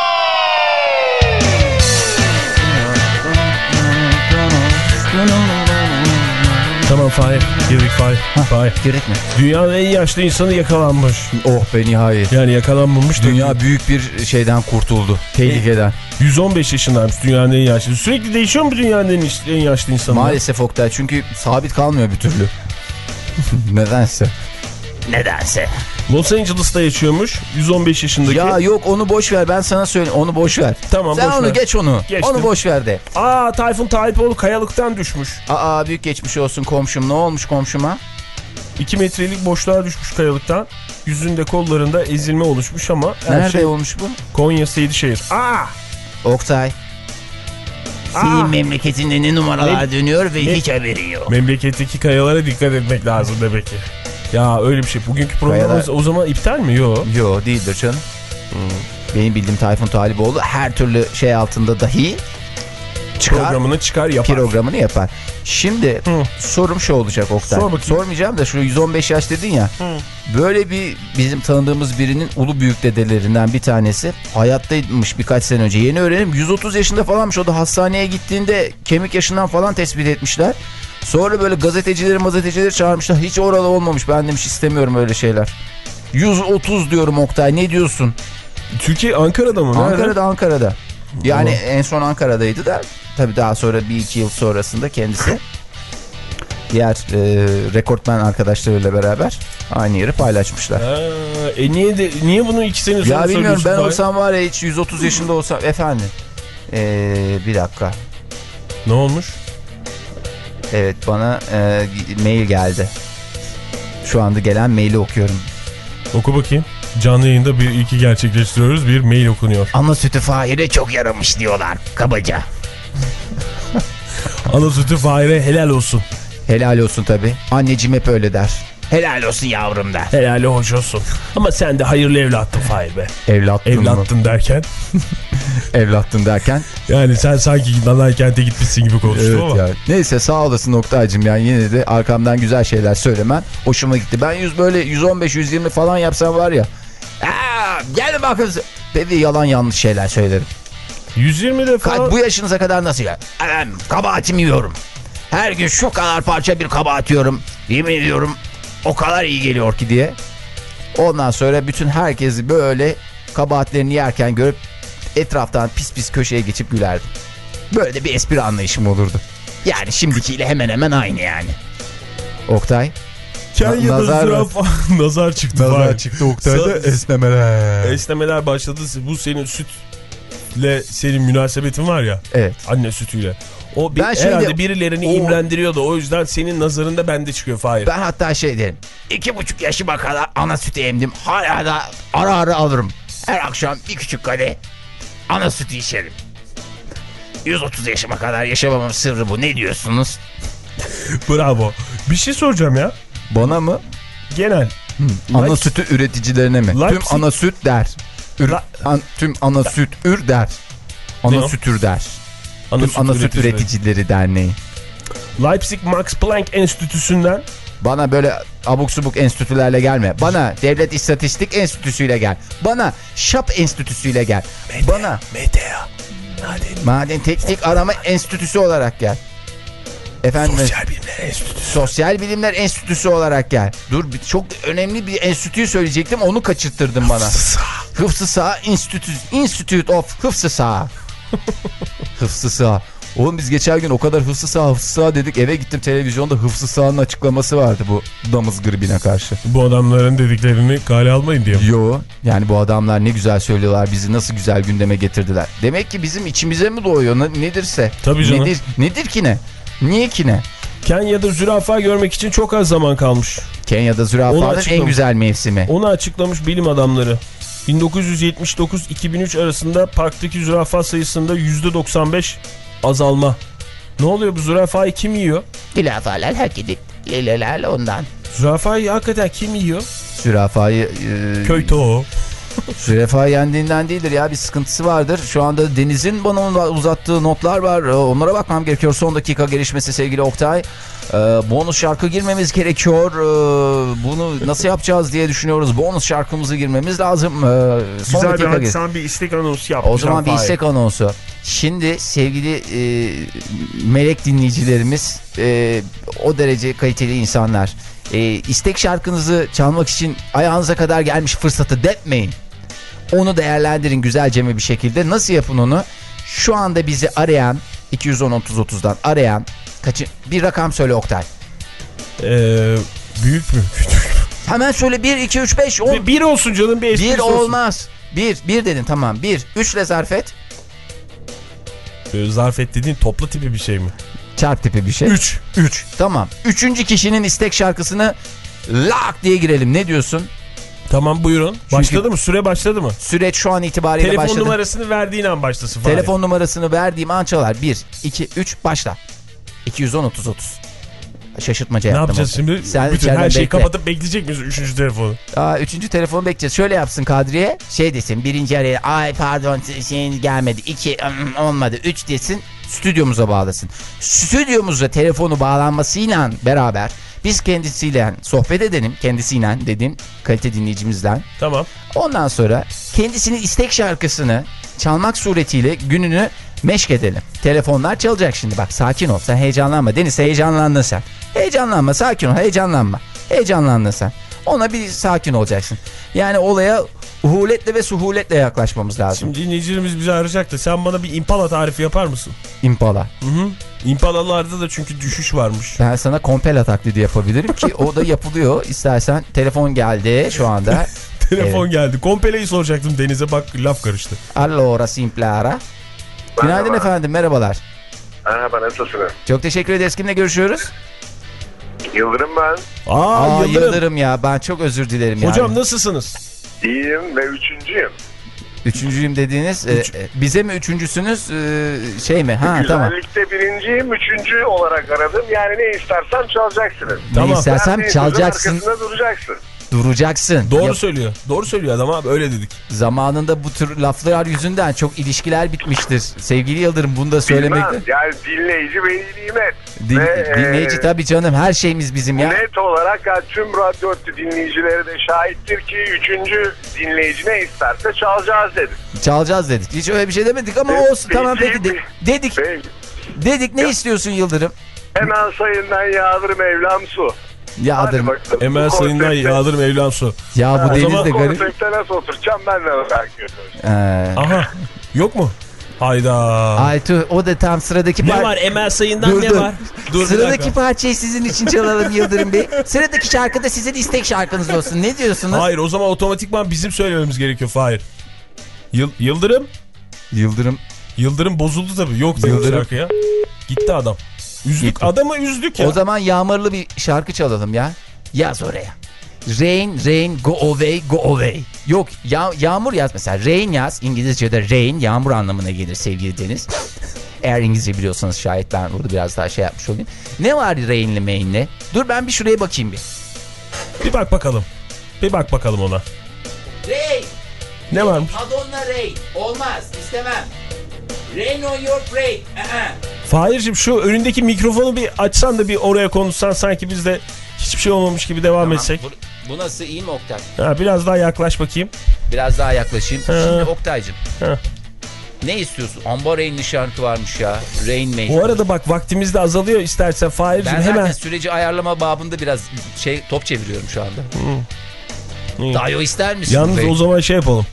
Speaker 2: Tamam Fahir. Girdik Fahir. Fahir.
Speaker 1: Girdik mi?
Speaker 2: Dünyanın en yaşlı insanı yakalanmış.
Speaker 1: Oh be nihayet.
Speaker 2: Yani yakalanmamış da
Speaker 1: Dünya büyük bir şeyden kurtuldu. Tehlikeden.
Speaker 2: 115 yaşındaymış dünyanın en yaşlı. Sürekli değişiyor mu dünyanın en, en yaşlı insanı?
Speaker 1: Maalesef Oktay çünkü sabit kalmıyor bir türlü. [LAUGHS] Nedense. Nedense.
Speaker 2: Los Angeles'ta yaşıyormuş 115 yaşındaki.
Speaker 1: Ya yok onu boş ver ben sana söyleyeyim onu boş ver.
Speaker 2: Tamam,
Speaker 1: Sen
Speaker 2: boş
Speaker 1: onu
Speaker 2: ver.
Speaker 1: geç onu.
Speaker 2: Geçtim.
Speaker 1: Onu boş ver de.
Speaker 2: Aa Tayfun Tayyipioğlu kayalıktan düşmüş.
Speaker 1: Aa büyük geçmiş olsun komşum. Ne olmuş komşuma?
Speaker 2: 2 metrelik boşluğa düşmüş kayalıktan. Yüzünde kollarında ezilme oluşmuş ama
Speaker 1: Nerede
Speaker 2: şey
Speaker 1: olmuş bu?
Speaker 2: Konya Seydişehir. Aa!
Speaker 1: Oktay. Senin memleketinde ne numaralar dönüyor ve hiç haberin yok.
Speaker 2: Memleketteki kayalara dikkat etmek lazım demek ki. Ya öyle bir şey. Bugünkü programımız
Speaker 1: Kayalar-
Speaker 2: o zaman iptal mi? Yok.
Speaker 1: Yo değildir canım. Benim bildiğim Tayfun Taliboğlu her türlü şey altında dahi çıkar
Speaker 2: Programını çıkar yapar.
Speaker 1: programını yapar. Şimdi
Speaker 2: Hı.
Speaker 1: sorum şu olacak Oktay.
Speaker 2: Sor bakayım.
Speaker 1: Sormayacağım da şu 115 yaş dedin ya. Böyle bir bizim tanıdığımız birinin ulu büyük dedelerinden bir tanesi hayattaymış birkaç sene önce. Yeni öğrenim 130 yaşında falanmış. O da hastaneye gittiğinde kemik yaşından falan tespit etmişler. Sonra böyle gazetecileri gazetecileri çağırmışlar. Hiç oralı olmamış. Ben demiş istemiyorum öyle şeyler. 130 diyorum Oktay. Ne diyorsun?
Speaker 2: Türkiye Ankara'da mı? Nerede?
Speaker 1: Ankara'da Ankara'da. Yani
Speaker 2: Tamam.
Speaker 1: en son Ankara'daydı da tabii daha sonra bir iki yıl sonrasında kendisi diğer e, rekortmen arkadaşlarıyla beraber aynı yeri paylaşmışlar.
Speaker 2: Ha, e niye de niye bunu iki sene sonra
Speaker 1: Ya bilmiyorum ben
Speaker 2: söylüyorsun
Speaker 1: olsam var ya hiç 130 yaşında olsam efendim. Ee, bir dakika.
Speaker 2: Ne olmuş?
Speaker 1: Evet bana e, mail geldi. Şu anda gelen maili okuyorum.
Speaker 2: Oku bakayım. Canlı yayında bir iki gerçekleştiriyoruz. Bir mail okunuyor.
Speaker 1: Ana sütü Fahir'e çok yaramış diyorlar kabaca. [LAUGHS]
Speaker 2: Ana sütü Fahir'e helal olsun.
Speaker 1: Helal olsun tabi. Anneciğim hep öyle der. Helal olsun yavrum der.
Speaker 2: Helali hoş olsun. Ama sen de hayırlı evlattın Fahir be.
Speaker 1: Evlattın mı?
Speaker 2: Evlattın derken. [LAUGHS]
Speaker 1: Evlattın derken.
Speaker 2: Yani sen sanki Nanay Kent'e gitmişsin gibi konuştun
Speaker 1: Evet
Speaker 2: ama.
Speaker 1: ya. Neyse sağ olasın Oktay'cım yani yine de arkamdan güzel şeyler söylemen hoşuma gitti. Ben 100 böyle 115-120 falan yapsam var ya. Aa, gel bakın. Dedi yalan yanlış şeyler söylerim.
Speaker 2: 120 defa.
Speaker 1: Ka- bu yaşınıza kadar nasıl ya? Efendim kabahatimi yiyorum. Her gün şu kadar parça bir kabahat yiyorum. Yemin ediyorum o kadar iyi geliyor ki diye. Ondan sonra bütün herkesi böyle kabahatlerini yerken görüp etraftan pis pis köşeye geçip gülerdim. Böyle de bir espri anlayışım olurdu. Yani şimdikiyle hemen hemen aynı yani. Oktay.
Speaker 2: Kenya'da
Speaker 1: nazar-
Speaker 2: zürafa. [LAUGHS] nazar çıktı. Fahir.
Speaker 1: çıktı
Speaker 2: Sa-
Speaker 1: esnemeler.
Speaker 2: Esnemeler başladı. Bu senin sütle senin münasebetin var ya.
Speaker 1: Evet.
Speaker 2: Anne sütüyle. O bir,
Speaker 1: Ben şimdi-
Speaker 2: herhalde birilerini
Speaker 1: O-
Speaker 2: imrendiriyordu. O yüzden senin nazarında bende çıkıyor Fahir.
Speaker 1: Ben hatta şey derim. İki buçuk yaşıma kadar ana sütü emdim. Hala da ara ara alırım. Her akşam bir küçük kadeh ana sütü içerim. 130 yaşıma kadar yaşamamın sırrı bu. Ne diyorsunuz? [LAUGHS]
Speaker 2: Bravo. Bir şey soracağım ya.
Speaker 1: Bana mı?
Speaker 2: Genel.
Speaker 1: Ana
Speaker 2: Leipzig-
Speaker 1: sütü üreticilerine mi?
Speaker 2: Leipzig-
Speaker 1: Tüm ana süt der. Ür,
Speaker 2: La-
Speaker 1: an- tüm ana süt ür der.
Speaker 2: Ne
Speaker 1: Ana
Speaker 2: o?
Speaker 1: sütür der.
Speaker 2: Ana
Speaker 1: tüm
Speaker 2: süt
Speaker 1: ana süt
Speaker 2: üreticileri.
Speaker 1: derneği.
Speaker 2: Leipzig Max Planck Enstitüsü'nden
Speaker 1: Bana böyle abuk subuk enstitülerle gelme. Bana devlet istatistik enstitüsüyle gel. Bana şap enstitüsüyle gel. Bana
Speaker 2: Medea.
Speaker 1: maden teknik arama enstitüsü olarak gel. Efendim
Speaker 2: Sosyal Bilimler Enstitüsü.
Speaker 1: Sosyal Bilimler Enstitüsü olarak gel. Dur çok önemli bir enstitüyü söyleyecektim onu kaçırttırdın bana. Hıfzı Sağ Institute, Institute of Hıfzı Sağ. [LAUGHS] Hıfzı Sağ. Oğlum biz geçen gün o kadar hıfzı sağ hıfzı sağ dedik eve gittim televizyonda hıfzı sağın açıklaması vardı bu damız gribine karşı.
Speaker 2: Bu adamların dediklerini kale almayın diye. mi?
Speaker 1: Yo yani bu adamlar ne güzel söylüyorlar bizi nasıl güzel gündeme getirdiler. Demek ki bizim içimize mi doğuyor ne- nedirse.
Speaker 2: Tabii canım.
Speaker 1: Nedir, nedir ki ne? Niye ki ne?
Speaker 2: Kenya'da zürafa görmek için çok az zaman kalmış.
Speaker 1: Kenya'da zürafanın en güzel mevsimi.
Speaker 2: Onu açıklamış bilim adamları. 1979-2003 arasında parktaki zürafa sayısında %95 azalma. Ne oluyor bu zürafayı kim yiyor?
Speaker 1: Zürafalar herkedi. Lelelerle ondan.
Speaker 2: Zürafayı hakikaten kim yiyor?
Speaker 1: Zürafayı e,
Speaker 2: Köy tavuğu. [LAUGHS]
Speaker 1: Zürafa yendiğinden değildir ya bir sıkıntısı vardır. Şu anda Deniz'in bana uzattığı notlar var. Ee, Onlara bakmam gerekiyor. Son dakika gelişmesi sevgili Oktay. Ee, bonus şarkı girmemiz gerekiyor. Ee, bunu nasıl yapacağız diye düşünüyoruz. Bonus şarkımızı girmemiz lazım. Ee, son
Speaker 2: Güzel bir
Speaker 1: dakika gel-
Speaker 2: sen bir istek anonsu yap.
Speaker 1: O zaman bir istek anonsu. Şimdi sevgili e, melek dinleyicilerimiz e, o derece kaliteli insanlar. E, istek şarkınızı çalmak için ayağınıza kadar gelmiş fırsatı depmeyin. Onu değerlendirin güzelce bir şekilde. Nasıl yapın onu? Şu anda bizi arayan 210-30-30'dan arayan kaçı, bir rakam söyle Oktay.
Speaker 2: Ee, büyük mü? Küçük [LAUGHS] mü?
Speaker 1: Hemen söyle 1, 2, 3, 5, 10.
Speaker 2: Bir, bir olsun canım bir esprisi
Speaker 1: Bir
Speaker 2: olsun.
Speaker 1: olmaz. Bir, bir dedin tamam. Bir, üçle zarf et.
Speaker 2: Ee, zarfet dediğin toplu tipi bir şey mi?
Speaker 1: Çarp tipi bir şey.
Speaker 2: 3.
Speaker 1: 3. Tamam. Üçüncü kişinin istek şarkısını lak diye girelim. Ne diyorsun?
Speaker 2: Tamam buyurun. Başladı mı? Süre başladı mı?
Speaker 1: Süreç şu an itibariyle
Speaker 2: Telefon
Speaker 1: başladı.
Speaker 2: numarasını verdiğin an başlasın.
Speaker 1: Telefon numarasını verdiğim an çalar. 1, 2, 3 başla. 210 30 30. Şaşırtmaca
Speaker 2: Ne
Speaker 1: yaptım.
Speaker 2: yapacağız şimdi?
Speaker 1: Sen
Speaker 2: Bütün her şeyi
Speaker 1: bekle.
Speaker 2: kapatıp bekleyecek miyiz üçüncü telefonu?
Speaker 1: Aa, üçüncü telefonu bekleyeceğiz. Şöyle yapsın Kadriye. Şey desin birinci araya ay pardon şeyin gelmedi. iki olmadı. Üç desin stüdyomuza bağlasın. Stüdyomuza telefonu bağlanmasıyla beraber biz kendisiyle sohbet edelim. Kendisiyle dediğim kalite dinleyicimizden.
Speaker 2: Tamam.
Speaker 1: Ondan sonra kendisinin istek şarkısını çalmak suretiyle gününü meşk edelim. Telefonlar çalacak şimdi bak sakin ol sen heyecanlanma. Deniz heyecanlandın sen. Heyecanlanma sakin ol heyecanlanma. Heyecanlandın sen. Ona bir sakin olacaksın. Yani olaya uhuletle ve suhuletle yaklaşmamız lazım.
Speaker 2: Şimdi dinleyicilerimiz bizi arayacak da sen bana bir impala tarifi yapar mısın?
Speaker 1: Impala.
Speaker 2: Hı hı. Impalalarda da çünkü düşüş varmış.
Speaker 1: Ben sana kompela taklidi yapabilirim ki o da yapılıyor. [LAUGHS] İstersen telefon geldi şu anda. [LAUGHS]
Speaker 2: Telefon geldi. Kompeleyi soracaktım Deniz'e bak laf karıştı.
Speaker 1: Allora simplara. Günaydın efendim merhabalar.
Speaker 4: Merhaba nasılsınız?
Speaker 1: Çok teşekkür ederiz. Kimle görüşüyoruz?
Speaker 4: Yıldırım ben.
Speaker 2: Aa,
Speaker 1: Aa,
Speaker 2: Yıldırım.
Speaker 1: Yıldırım ya ben çok özür dilerim yani.
Speaker 2: Hocam nasılsınız?
Speaker 4: İyiyim ve üçüncüyüm.
Speaker 1: Üçüncüyüm dediğiniz e,
Speaker 2: Üç-
Speaker 1: e, bize mi üçüncüsünüz e, şey mi? Ha tamam.
Speaker 4: Güzellikte birinciyim, üçüncü olarak aradım. Yani ne istersem çalacaksınız.
Speaker 2: Tamam.
Speaker 1: Ne istersem çalacaksın,
Speaker 4: arkasında duracaksın.
Speaker 1: Duracaksın.
Speaker 2: Doğru
Speaker 1: Yap-
Speaker 2: söylüyor. Doğru söylüyor adam abi öyle dedik.
Speaker 1: zamanında bu tür laflar yüzünden çok ilişkiler bitmiştir. Sevgili Yıldırım bunu da söylemekte.
Speaker 4: Bilmem. Yani dinleyici veli nimet.
Speaker 1: Din-
Speaker 4: Ve,
Speaker 1: dinleyici
Speaker 4: e,
Speaker 1: tabii canım her şeyimiz bizim ya.
Speaker 4: Net olarak yani tüm radyo dinleyicileri de şahittir ki üçüncü dinleyici ne isterse çalacağız dedik.
Speaker 1: Çalacağız dedik. Hiç öyle bir şey demedik ama
Speaker 4: Peki,
Speaker 1: olsun tamam peki de- dedik.
Speaker 4: Ve
Speaker 1: Dedik ne istiyorsun Yıldırım?
Speaker 4: hemen sayından yağdır Mevlam su.
Speaker 1: Yağdır.
Speaker 4: Bakalım.
Speaker 2: Emel sayından
Speaker 4: konsepte-
Speaker 2: yağdır Mevlam su.
Speaker 1: Ya bu
Speaker 4: Ha,
Speaker 1: deniz
Speaker 4: o
Speaker 1: de
Speaker 4: zaman
Speaker 1: garip.
Speaker 4: Konsepte nasıl oturacağım ben de ediyorum.
Speaker 1: Ee,
Speaker 2: Aha. Yok mu? Hayda.
Speaker 1: Aytu o da tam sıradaki
Speaker 2: Ne
Speaker 1: par-
Speaker 2: var Emel sayından
Speaker 1: Dur,
Speaker 2: ne
Speaker 1: dur.
Speaker 2: var? Dur
Speaker 1: Sıradaki parçayı sizin için çalalım Yıldırım Bey. Sıradaki şarkı da sizin istek şarkınız olsun. Ne diyorsunuz?
Speaker 2: Hayır o zaman otomatikman bizim söylememiz gerekiyor Fahir. Yıl, Yıldırım?
Speaker 1: Yıldırım.
Speaker 2: Yıldırım bozuldu tabii. Yok da
Speaker 1: Yıldırım.
Speaker 2: şarkıya. Gitti adam. Üzdük.
Speaker 1: Gitti.
Speaker 2: Adamı üzdük ya.
Speaker 1: O zaman yağmurlu bir şarkı çalalım ya. Yaz oraya. Rain, rain, go away, go away. Yok ya, yağmur yaz mesela. Rain yaz. İngilizce'de rain yağmur anlamına gelir sevgili Deniz. [LAUGHS] Eğer İngilizce biliyorsanız şayet ben burada biraz daha şey yapmış olayım. Ne var rain'li main'li? Dur ben bir şuraya bakayım bir.
Speaker 2: Bir bak bakalım. Bir bak bakalım ona.
Speaker 1: Rain.
Speaker 2: Ne varmış?
Speaker 1: Madonna rain. Olmaz. istemem. Rain on your parade.
Speaker 2: Fahir'cim şu önündeki mikrofonu bir açsan da bir oraya konuşsan sanki biz de hiçbir şey olmamış gibi devam etsek.
Speaker 1: Bu, bu nasıl iyi mi Oktay?
Speaker 2: Ha, biraz daha yaklaş bakayım.
Speaker 1: Biraz daha yaklaşayım.
Speaker 2: He.
Speaker 1: Şimdi Oktay'cım. Ne istiyorsun? Amba Rain'li şarkı varmış ya. Rain Maid.
Speaker 2: Bu arada bak vaktimiz de azalıyor istersen Fahir'cim
Speaker 1: ben zaten
Speaker 2: hemen.
Speaker 1: süreci ayarlama babında biraz şey top çeviriyorum şu anda.
Speaker 2: İyi.
Speaker 1: Dayo ister misin?
Speaker 2: Yalnız
Speaker 1: Rain?
Speaker 2: o zaman şey yapalım.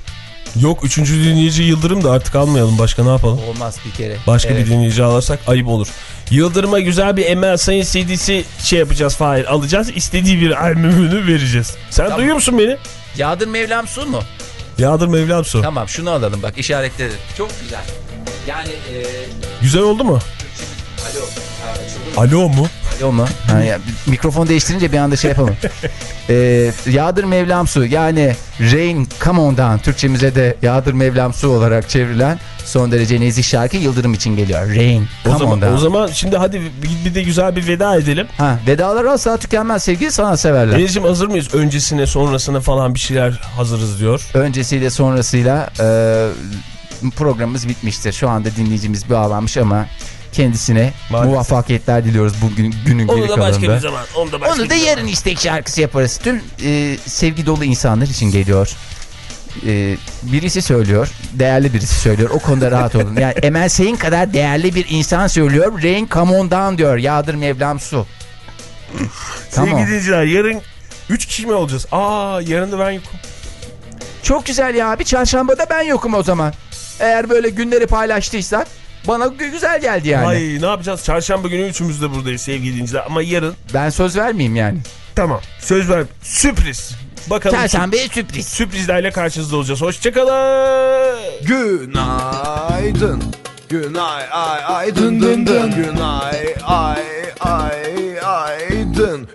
Speaker 2: Yok üçüncü dinleyici Yıldırım da artık almayalım. Başka ne yapalım?
Speaker 1: Olmaz bir kere.
Speaker 2: Başka
Speaker 1: Evet.
Speaker 2: bir dinleyici alırsak ayıp olur. Yıldırım'a güzel bir Emel Sayın CD'si şey yapacağız Fahir. Alacağız. istediği bir albümünü vereceğiz. Sen
Speaker 1: Tamam.
Speaker 2: duyuyor musun beni?
Speaker 1: Yağdır Mevlam su mu?
Speaker 2: Yağdır Mevlam su.
Speaker 1: Tamam şunu alalım bak işaretledim. Çok güzel. Yani e,
Speaker 2: Güzel oldu mu?
Speaker 1: alo.
Speaker 2: Alo mu?
Speaker 1: Alo mu? Ha, ya, mikrofon değiştirince bir anda şey yapamam. [LAUGHS] Ee, yağdır Mevlam su yani Rain Come On'dan Türkçemize de Yağdır Mevlam su olarak çevrilen son derece nezih şarkı Yıldırım için geliyor. Rain Come
Speaker 2: O zaman,
Speaker 1: On'dan.
Speaker 2: o zaman şimdi hadi bir, bir de güzel bir veda edelim.
Speaker 1: Ha, vedalar asla tükenmez sevgili sanatseverler.
Speaker 2: Denizciğim hazır mıyız? Öncesine sonrasına falan bir şeyler hazırız diyor.
Speaker 1: Öncesiyle sonrasıyla e, programımız bitmiştir. Şu anda dinleyicimiz bağlanmış ama kendisine
Speaker 2: Maalesef.
Speaker 1: muvaffakiyetler diliyoruz bugün günün
Speaker 2: Onu
Speaker 1: geri
Speaker 2: da başka
Speaker 1: kalanında.
Speaker 2: bir zaman. Onu da başka
Speaker 1: Onu da
Speaker 2: zaman.
Speaker 1: yarın istek şarkısı yaparız. Tüm e, sevgi dolu insanlar için geliyor. E, birisi söylüyor. Değerli birisi söylüyor. O konuda rahat olun. Yani [LAUGHS] Emel Sayın kadar değerli bir insan söylüyor. Rain come on down diyor. Yağdır Mevlam su.
Speaker 2: Sevgili
Speaker 1: tamam.
Speaker 2: dinleyiciler yarın 3 kişi mi olacağız? Aa yarın da ben yokum.
Speaker 1: Çok güzel ya abi. Çarşambada ben yokum o zaman. Eğer böyle günleri paylaştıysak bana gü- güzel geldi yani.
Speaker 2: Ay ne yapacağız? Çarşamba günü üçümüz de buradayız sevgili dinleyiciler. Ama yarın
Speaker 1: Ben söz vermeyeyim yani.
Speaker 2: tamam söz ver. Sürpriz. Bakalım
Speaker 1: Çarşambaya sürpriz.
Speaker 2: sürprizlerle karşınızda olacağız. Hoşçakalın.
Speaker 3: Günaydın. Günay ay ay dın dın dın. Günay ay ay ay dın.